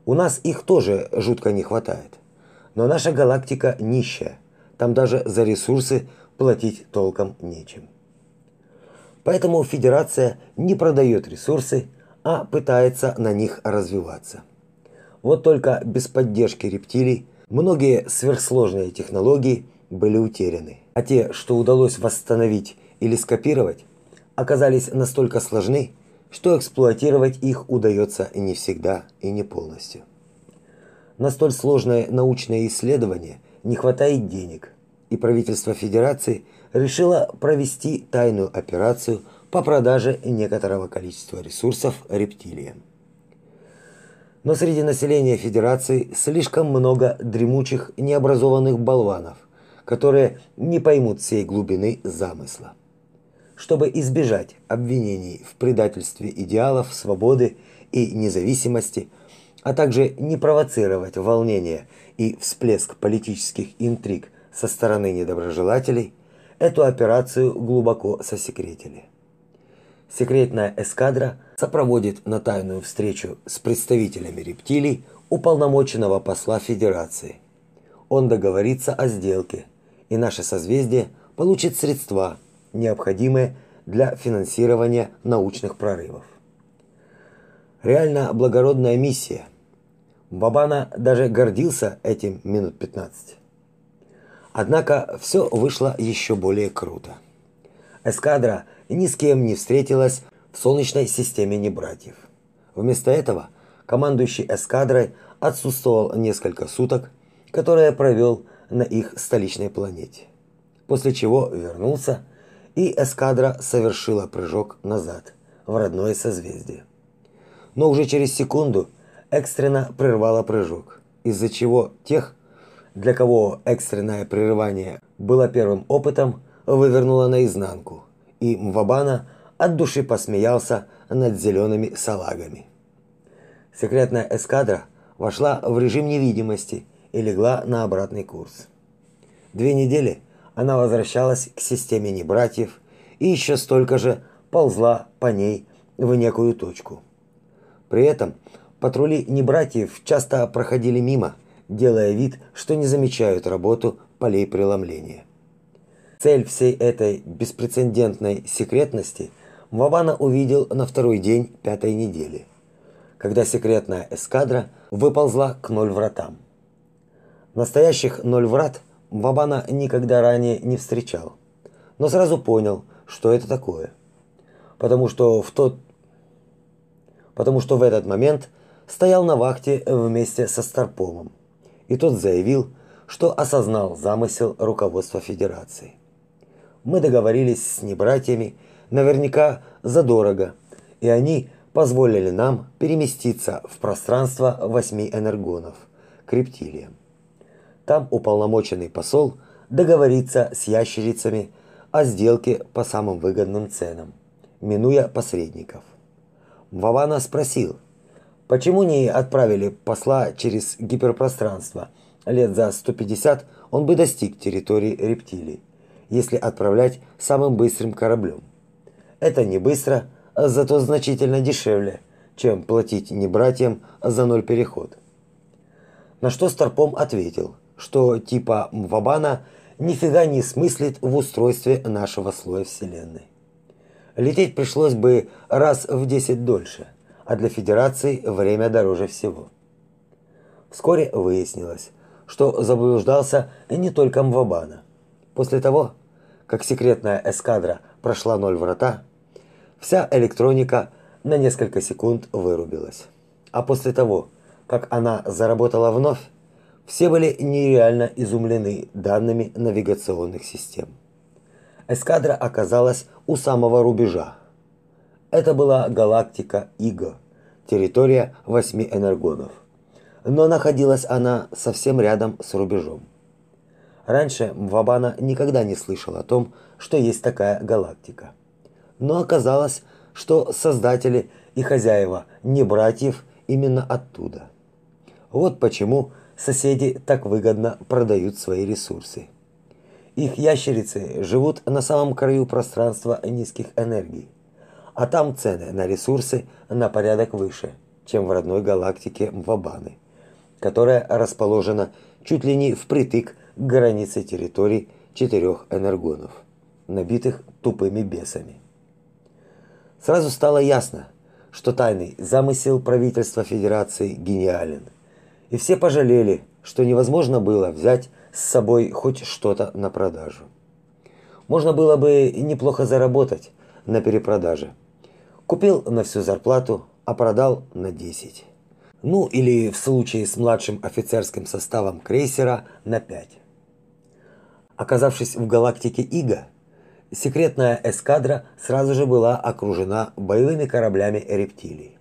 У нас их тоже жутко не хватает. Но наша галактика нищая. Там даже за ресурсы платить толком нечем. Поэтому Федерация не продает ресурсы, а пытается на них развиваться. Вот только без поддержки рептилий многие сверхсложные технологии были утеряны а те, что удалось восстановить или скопировать, оказались настолько сложны, что эксплуатировать их удается не всегда и не полностью. На столь сложное научное исследование не хватает денег, и правительство Федерации решило провести тайную операцию по продаже некоторого количества ресурсов рептилиям. Но среди населения Федерации слишком много дремучих необразованных болванов, которые не поймут всей глубины замысла. Чтобы избежать обвинений в предательстве идеалов свободы и независимости, а также не провоцировать волнения и всплеск политических интриг со стороны недоброжелателей, эту операцию глубоко сосекретили. Секретная эскадра сопроводит на тайную встречу с представителями рептилий уполномоченного посла Федерации. Он договорится о сделке – и наше созвездие получит средства, необходимые для финансирования научных прорывов. Реально благородная миссия. Бабана даже гордился этим минут 15. Однако все вышло еще более круто. Эскадра ни с кем не встретилась в Солнечной системе небратьев. Вместо этого командующий эскадрой отсутствовал несколько суток, которые провел на их столичной планете. После чего вернулся, и эскадра совершила прыжок назад, в родное созвездие. Но уже через секунду экстренно прервала прыжок, из-за чего тех, для кого экстренное прерывание было первым опытом, вывернуло наизнанку, и Мвабана от души посмеялся над зелеными салагами. Секретная эскадра вошла в режим невидимости и легла на обратный курс. Две недели она возвращалась к системе небратьев и еще столько же ползла по ней в некую точку. При этом патрули небратьев часто проходили мимо, делая вид, что не замечают работу полей преломления. Цель всей этой беспрецедентной секретности Мвабана увидел на второй день пятой недели, когда секретная эскадра выползла к ноль вратам. Настоящих ноль врат Мвабана никогда ранее не встречал, но сразу понял, что это такое. Потому что в тот потому что в этот момент стоял на вахте вместе со Старпомом. И тот заявил, что осознал замысел руководства Федерации. Мы договорились с небратьями, наверняка задорого, и они позволили нам переместиться в пространство восьми энергонов к рептилиям. Там уполномоченный посол договорится с ящерицами о сделке по самым выгодным ценам, минуя посредников. Вавана спросил, почему не отправили посла через гиперпространство. Лет за 150 он бы достиг территории рептилий, если отправлять самым быстрым кораблем. Это не быстро, а зато значительно дешевле, чем платить не братьям за ноль переход. На что Старпом ответил, что типа Мвабана нифига не смыслит в устройстве нашего слоя Вселенной. Лететь пришлось бы раз в 10 дольше, а для Федерации время дороже всего. Вскоре выяснилось, что заблуждался не только Мвабана. После того, как секретная эскадра прошла ноль врата, вся электроника на несколько секунд вырубилась. А после того, как она заработала вновь, все были нереально изумлены данными навигационных систем эскадра оказалась у самого рубежа. Это была галактика Иго, территория восьми энергонов. Но находилась она совсем рядом с рубежом. Раньше Мвабана никогда не слышал о том, что есть такая галактика. Но оказалось, что создатели и хозяева не братьев именно оттуда. Вот почему соседи так выгодно продают свои ресурсы. Их ящерицы живут на самом краю пространства низких энергий. А там цены на ресурсы на порядок выше, чем в родной галактике Мвабаны, которая расположена чуть ли не впритык к границе территорий четырех энергонов, набитых тупыми бесами. Сразу стало ясно, что тайный замысел правительства Федерации гениален. И все пожалели, что невозможно было взять с собой хоть что-то на продажу. Можно было бы неплохо заработать на перепродаже. Купил на всю зарплату, а продал на 10. Ну или в случае с младшим офицерским составом крейсера на 5. Оказавшись в галактике Ига, секретная эскадра сразу же была окружена боевыми кораблями рептилий.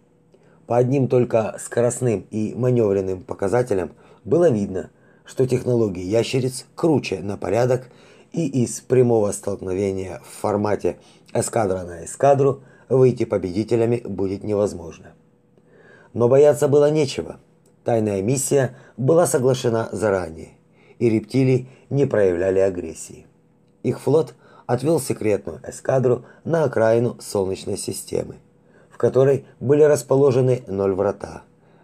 По одним только скоростным и маневренным показателям было видно, что технологии ящериц круче на порядок, и из прямого столкновения в формате эскадра на эскадру выйти победителями будет невозможно. Но бояться было нечего. Тайная миссия была соглашена заранее, и рептилии не проявляли агрессии. Их флот отвел секретную эскадру на окраину Солнечной системы, в которой были расположены ноль врата,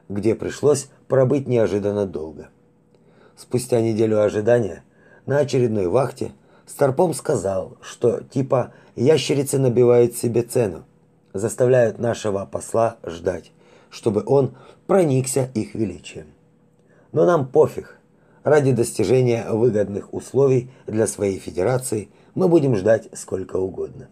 где пришлось пробыть неожиданно долго. Спустя неделю ожидания на очередной вахте Старпом сказал, что типа ящерицы набивают себе цену, заставляют нашего посла ждать, чтобы он проникся их величием. Но нам пофиг. Ради достижения выгодных условий для своей федерации мы будем ждать сколько угодно.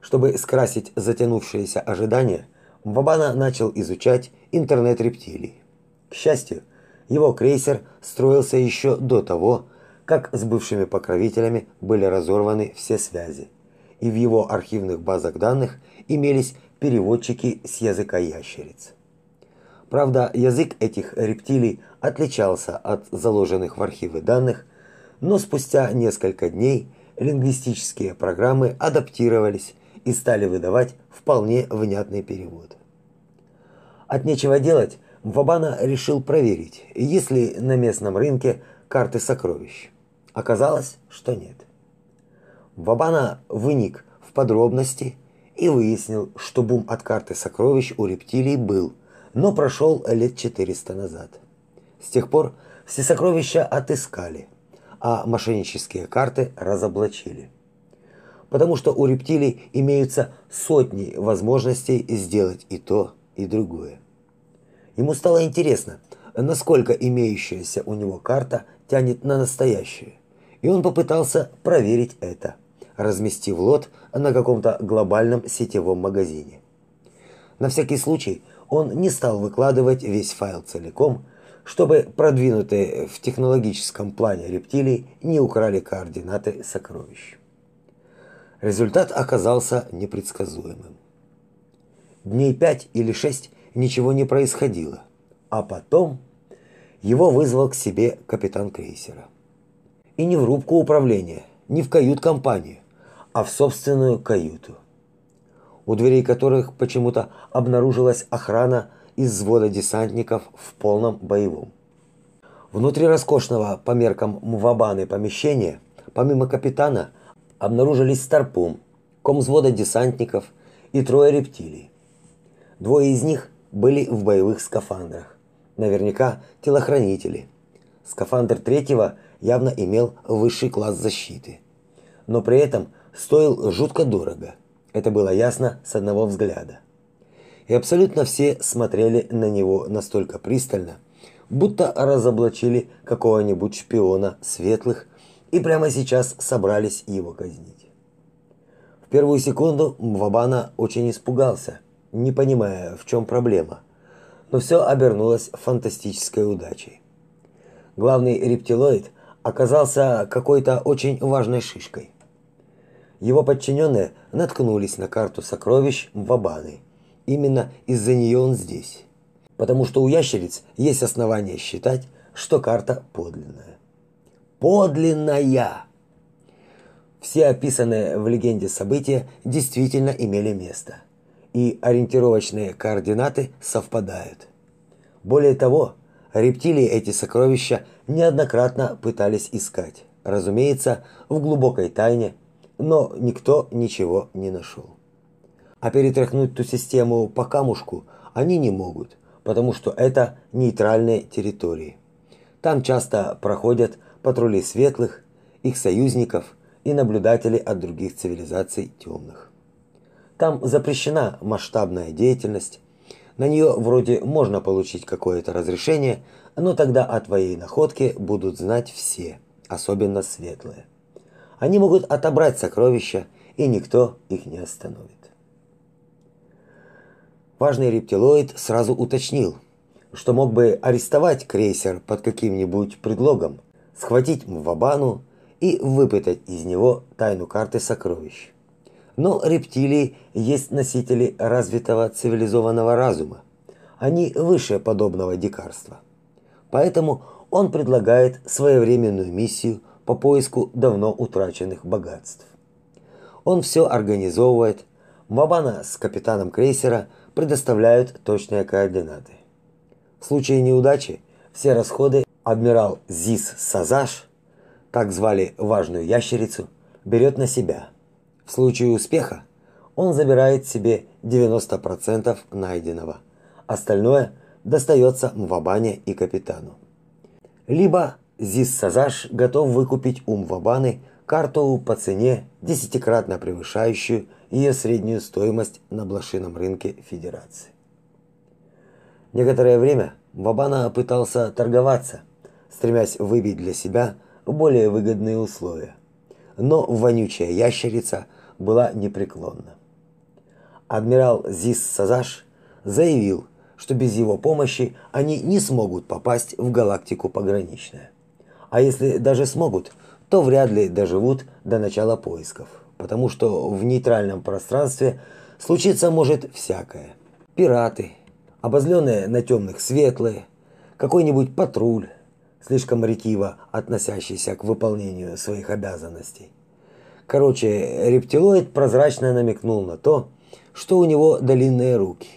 Чтобы скрасить затянувшееся ожидание, Мвабана начал изучать интернет рептилий. К счастью, его крейсер строился еще до того, как с бывшими покровителями были разорваны все связи, и в его архивных базах данных имелись переводчики с языка ящериц. Правда, язык этих рептилий отличался от заложенных в архивы данных, но спустя несколько дней лингвистические программы адаптировались и стали выдавать вполне внятный перевод. От нечего делать, Вабана решил проверить, есть ли на местном рынке карты сокровищ. Оказалось, что нет. Вабана выник в подробности и выяснил, что бум от карты сокровищ у рептилий был, но прошел лет 400 назад. С тех пор все сокровища отыскали, а мошеннические карты разоблачили. Потому что у рептилий имеются сотни возможностей сделать и то, и другое. Ему стало интересно, насколько имеющаяся у него карта тянет на настоящую, и он попытался проверить это, разместив лот на каком-то глобальном сетевом магазине. На всякий случай он не стал выкладывать весь файл целиком, чтобы продвинутые в технологическом плане рептилии не украли координаты сокровищ. Результат оказался непредсказуемым. Дней пять или шесть ничего не происходило, а потом его вызвал к себе капитан крейсера. И не в рубку управления, не в кают-компанию, а в собственную каюту, у дверей которых почему-то обнаружилась охрана из взвода десантников в полном боевом. Внутри роскошного по меркам Мвабаны помещения, помимо капитана, обнаружились Старпум, комвзвода десантников и трое рептилий. Двое из них были в боевых скафандрах. Наверняка телохранители. Скафандр третьего явно имел высший класс защиты. Но при этом стоил жутко дорого. Это было ясно с одного взгляда и абсолютно все смотрели на него настолько пристально, будто разоблачили какого-нибудь шпиона светлых и прямо сейчас собрались его казнить. В первую секунду Мвабана очень испугался, не понимая, в чем проблема. Но все обернулось фантастической удачей. Главный рептилоид оказался какой-то очень важной шишкой. Его подчиненные наткнулись на карту сокровищ Мвабаны – Именно из-за нее он здесь. Потому что у ящериц есть основания считать, что карта подлинная. Подлинная! Все описанные в легенде события действительно имели место. И ориентировочные координаты совпадают. Более того, рептилии эти сокровища неоднократно пытались искать. Разумеется, в глубокой тайне, но никто ничего не нашел. А перетряхнуть ту систему по камушку они не могут, потому что это нейтральные территории. Там часто проходят патрули светлых, их союзников и наблюдатели от других цивилизаций темных. Там запрещена масштабная деятельность. На нее вроде можно получить какое-то разрешение, но тогда о твоей находке будут знать все, особенно светлые. Они могут отобрать сокровища, и никто их не остановит. Важный рептилоид сразу уточнил, что мог бы арестовать крейсер под каким-нибудь предлогом, схватить Мвабану и выпытать из него тайну карты сокровищ. Но рептилии есть носители развитого цивилизованного разума. Они выше подобного дикарства. Поэтому он предлагает своевременную миссию по поиску давно утраченных богатств. Он все организовывает. Мвабана с капитаном крейсера – предоставляют точные координаты. В случае неудачи все расходы адмирал Зис Сазаш, так звали важную ящерицу, берет на себя. В случае успеха он забирает себе 90% найденного. Остальное достается Мвабане и капитану. Либо Зис Сазаш готов выкупить у Мвабаны карту по цене, десятикратно превышающую ее среднюю стоимость на блошином рынке Федерации. Некоторое время Бабана пытался торговаться, стремясь выбить для себя более выгодные условия. Но вонючая ящерица была непреклонна. Адмирал Зис Сазаш заявил, что без его помощи они не смогут попасть в галактику пограничная. А если даже смогут, то вряд ли доживут до начала поисков потому что в нейтральном пространстве случиться может всякое. Пираты, обозленные на темных светлые, какой-нибудь патруль, слишком ретиво относящийся к выполнению своих обязанностей. Короче, рептилоид прозрачно намекнул на то, что у него длинные руки,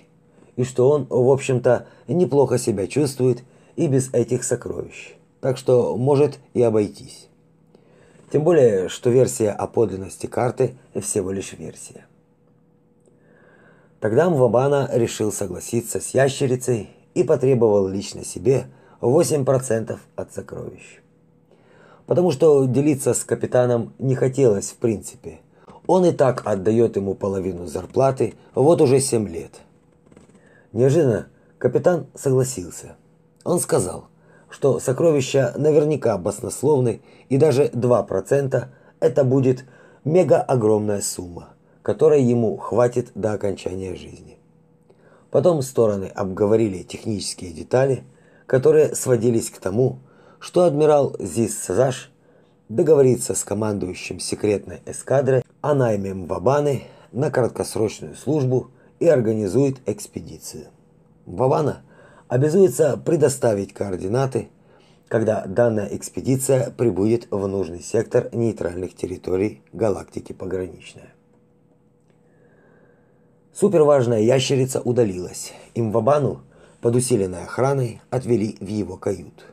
и что он, в общем-то, неплохо себя чувствует и без этих сокровищ. Так что может и обойтись. Тем более, что версия о подлинности карты всего лишь версия. Тогда Мвабана решил согласиться с ящерицей и потребовал лично себе 8% от сокровищ. Потому что делиться с капитаном не хотелось в принципе. Он и так отдает ему половину зарплаты вот уже 7 лет. Неожиданно капитан согласился. Он сказал, что сокровища наверняка баснословны и даже 2% это будет мега огромная сумма, которой ему хватит до окончания жизни. Потом стороны обговорили технические детали, которые сводились к тому, что адмирал Зис Сазаш договорится с командующим секретной эскадрой о найме Мвабаны на краткосрочную службу и организует экспедицию. Мвабана обязуется предоставить координаты, когда данная экспедиция прибудет в нужный сектор нейтральных территорий галактики пограничная. Суперважная ящерица удалилась. и Мвабану под усиленной охраной отвели в его кают.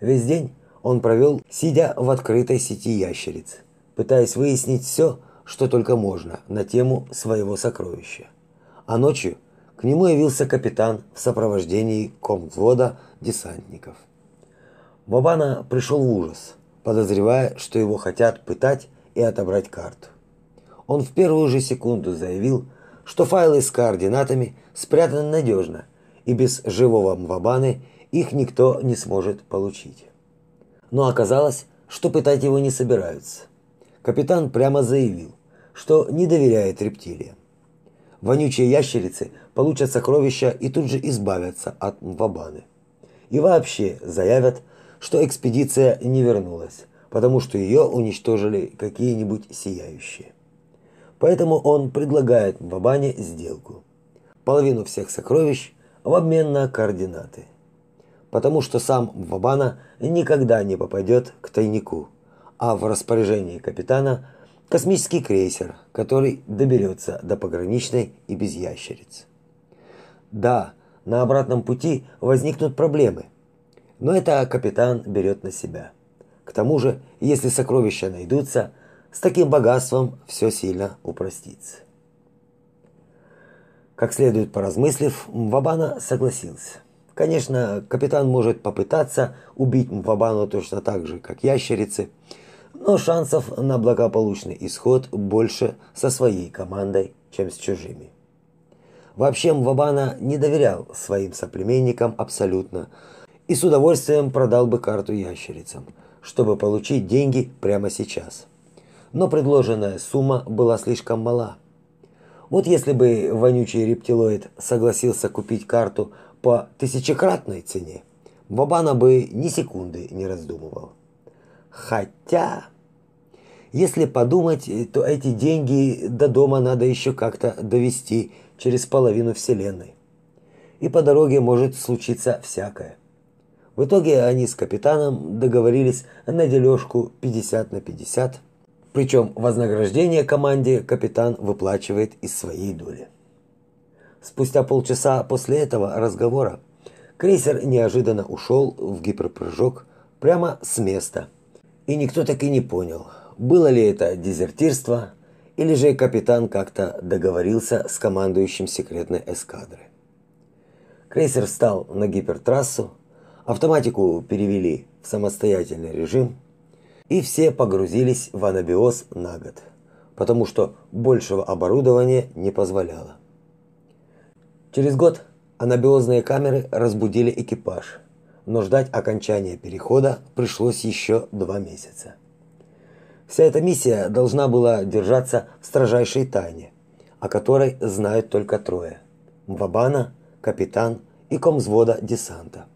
Весь день он провел, сидя в открытой сети ящериц, пытаясь выяснить все, что только можно на тему своего сокровища. А ночью к нему явился капитан в сопровождении комвзвода десантников. Бабана пришел в ужас, подозревая, что его хотят пытать и отобрать карту. Он в первую же секунду заявил, что файлы с координатами спрятаны надежно, и без живого Мвабаны их никто не сможет получить. Но оказалось, что пытать его не собираются. Капитан прямо заявил, что не доверяет рептилиям. Вонючие ящерицы получат сокровища и тут же избавятся от Мвабаны. И вообще заявят, что экспедиция не вернулась, потому что ее уничтожили какие-нибудь сияющие. Поэтому он предлагает Мвабане сделку. Половину всех сокровищ в обмен на координаты потому что сам Вабана никогда не попадет к тайнику, а в распоряжении капитана космический крейсер, который доберется до пограничной и без ящериц. Да, на обратном пути возникнут проблемы, но это капитан берет на себя. К тому же, если сокровища найдутся, с таким богатством все сильно упростится. Как следует поразмыслив, Мвабана согласился. Конечно, капитан может попытаться убить Мвабану точно так же, как ящерицы, но шансов на благополучный исход больше со своей командой, чем с чужими. Вообще Мвабана не доверял своим соплеменникам абсолютно и с удовольствием продал бы карту ящерицам, чтобы получить деньги прямо сейчас. Но предложенная сумма была слишком мала. Вот если бы вонючий рептилоид согласился купить карту по тысячекратной цене, Бабана бы ни секунды не раздумывал. Хотя, если подумать, то эти деньги до дома надо еще как-то довести через половину вселенной. И по дороге может случиться всякое. В итоге они с капитаном договорились на дележку 50 на 50, причем вознаграждение команде капитан выплачивает из своей доли. Спустя полчаса после этого разговора крейсер неожиданно ушел в гиперпрыжок прямо с места. И никто так и не понял, было ли это дезертирство или же капитан как-то договорился с командующим секретной эскадры. Крейсер встал на гипертрассу, автоматику перевели в самостоятельный режим, и все погрузились в анабиоз на год, потому что большего оборудования не позволяло. Через год анабиозные камеры разбудили экипаж, но ждать окончания перехода пришлось еще два месяца. Вся эта миссия должна была держаться в строжайшей тайне, о которой знают только трое: Мвабана, капитан и комзвода десанта.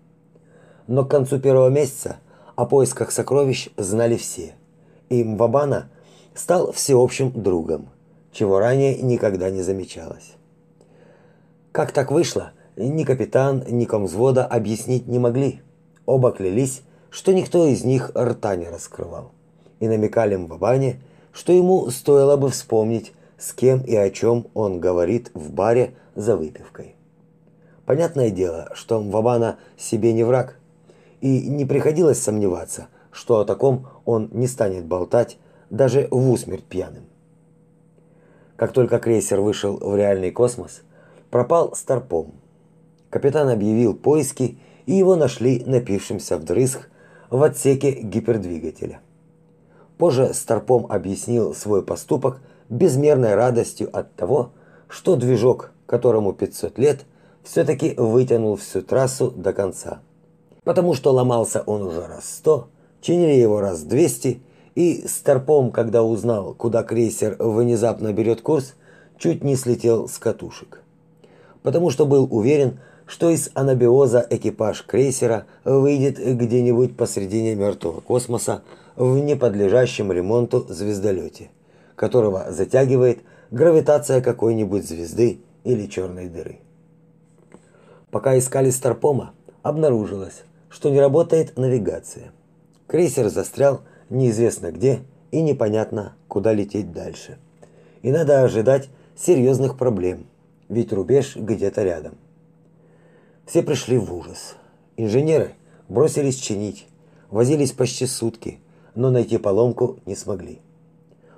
Но к концу первого месяца о поисках сокровищ знали все, и Мвабана стал всеобщим другом, чего ранее никогда не замечалось. Как так вышло, ни капитан, ни комзвода объяснить не могли. Оба клялись, что никто из них рта не раскрывал. И намекали Мбабане, что ему стоило бы вспомнить, с кем и о чем он говорит в баре за выпивкой. Понятное дело, что Вабана себе не враг, и не приходилось сомневаться, что о таком он не станет болтать даже в усмерть пьяным. Как только крейсер вышел в реальный космос, пропал Старпом. Капитан объявил поиски, и его нашли напившимся вдрызг в отсеке гипердвигателя. Позже Старпом объяснил свой поступок безмерной радостью от того, что движок, которому 500 лет, все-таки вытянул всю трассу до конца. Потому что ломался он уже раз сто, чинили его раз двести, и Старпом, когда узнал, куда крейсер внезапно берет курс, чуть не слетел с катушек. Потому что был уверен, что из анабиоза экипаж крейсера выйдет где-нибудь посредине мертвого космоса в неподлежащем ремонту звездолете, которого затягивает гравитация какой-нибудь звезды или черной дыры. Пока искали Старпома, обнаружилось, что не работает навигация. Крейсер застрял неизвестно где и непонятно, куда лететь дальше. И надо ожидать серьезных проблем, ведь рубеж где-то рядом. Все пришли в ужас. Инженеры бросились чинить, возились почти сутки, но найти поломку не смогли.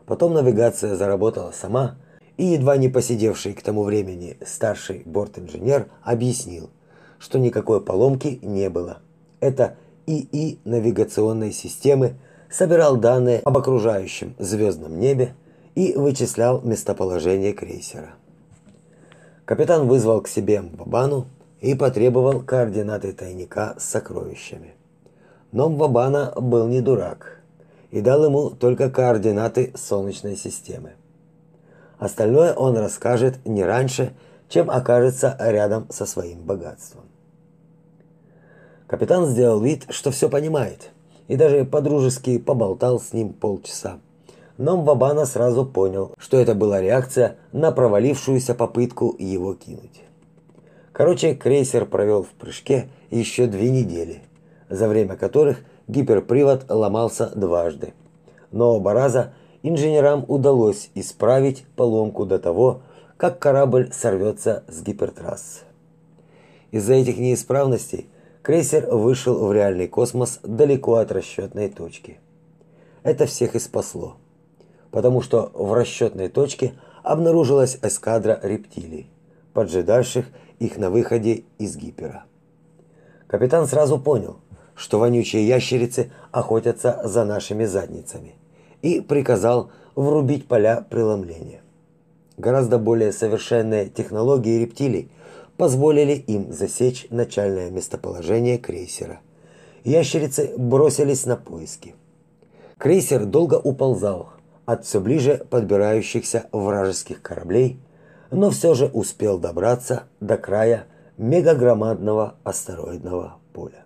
Потом навигация заработала сама, и едва не посидевший к тому времени старший бортинженер объяснил, что никакой поломки не было. Это ИИ навигационной системы собирал данные об окружающем звездном небе и вычислял местоположение крейсера. Капитан вызвал к себе Бабану и потребовал координаты тайника с сокровищами. Но Мвабана был не дурак и дал ему только координаты Солнечной системы. Остальное он расскажет не раньше, чем окажется рядом со своим богатством. Капитан сделал вид, что все понимает, и даже подружески поболтал с ним полчаса. Но Мвабана сразу понял, что это была реакция на провалившуюся попытку его кинуть. Короче, крейсер провел в прыжке еще две недели, за время которых гиперпривод ломался дважды. Но оба раза инженерам удалось исправить поломку до того, как корабль сорвется с гипертрассы. Из-за этих неисправностей крейсер вышел в реальный космос далеко от расчетной точки. Это всех и спасло, потому что в расчетной точке обнаружилась эскадра рептилий, поджидавших их на выходе из гипера. Капитан сразу понял, что вонючие ящерицы охотятся за нашими задницами, и приказал врубить поля преломления. Гораздо более совершенные технологии рептилий позволили им засечь начальное местоположение крейсера. Ящерицы бросились на поиски. Крейсер долго уползал от все ближе подбирающихся вражеских кораблей но все же успел добраться до края мегагромадного астероидного поля.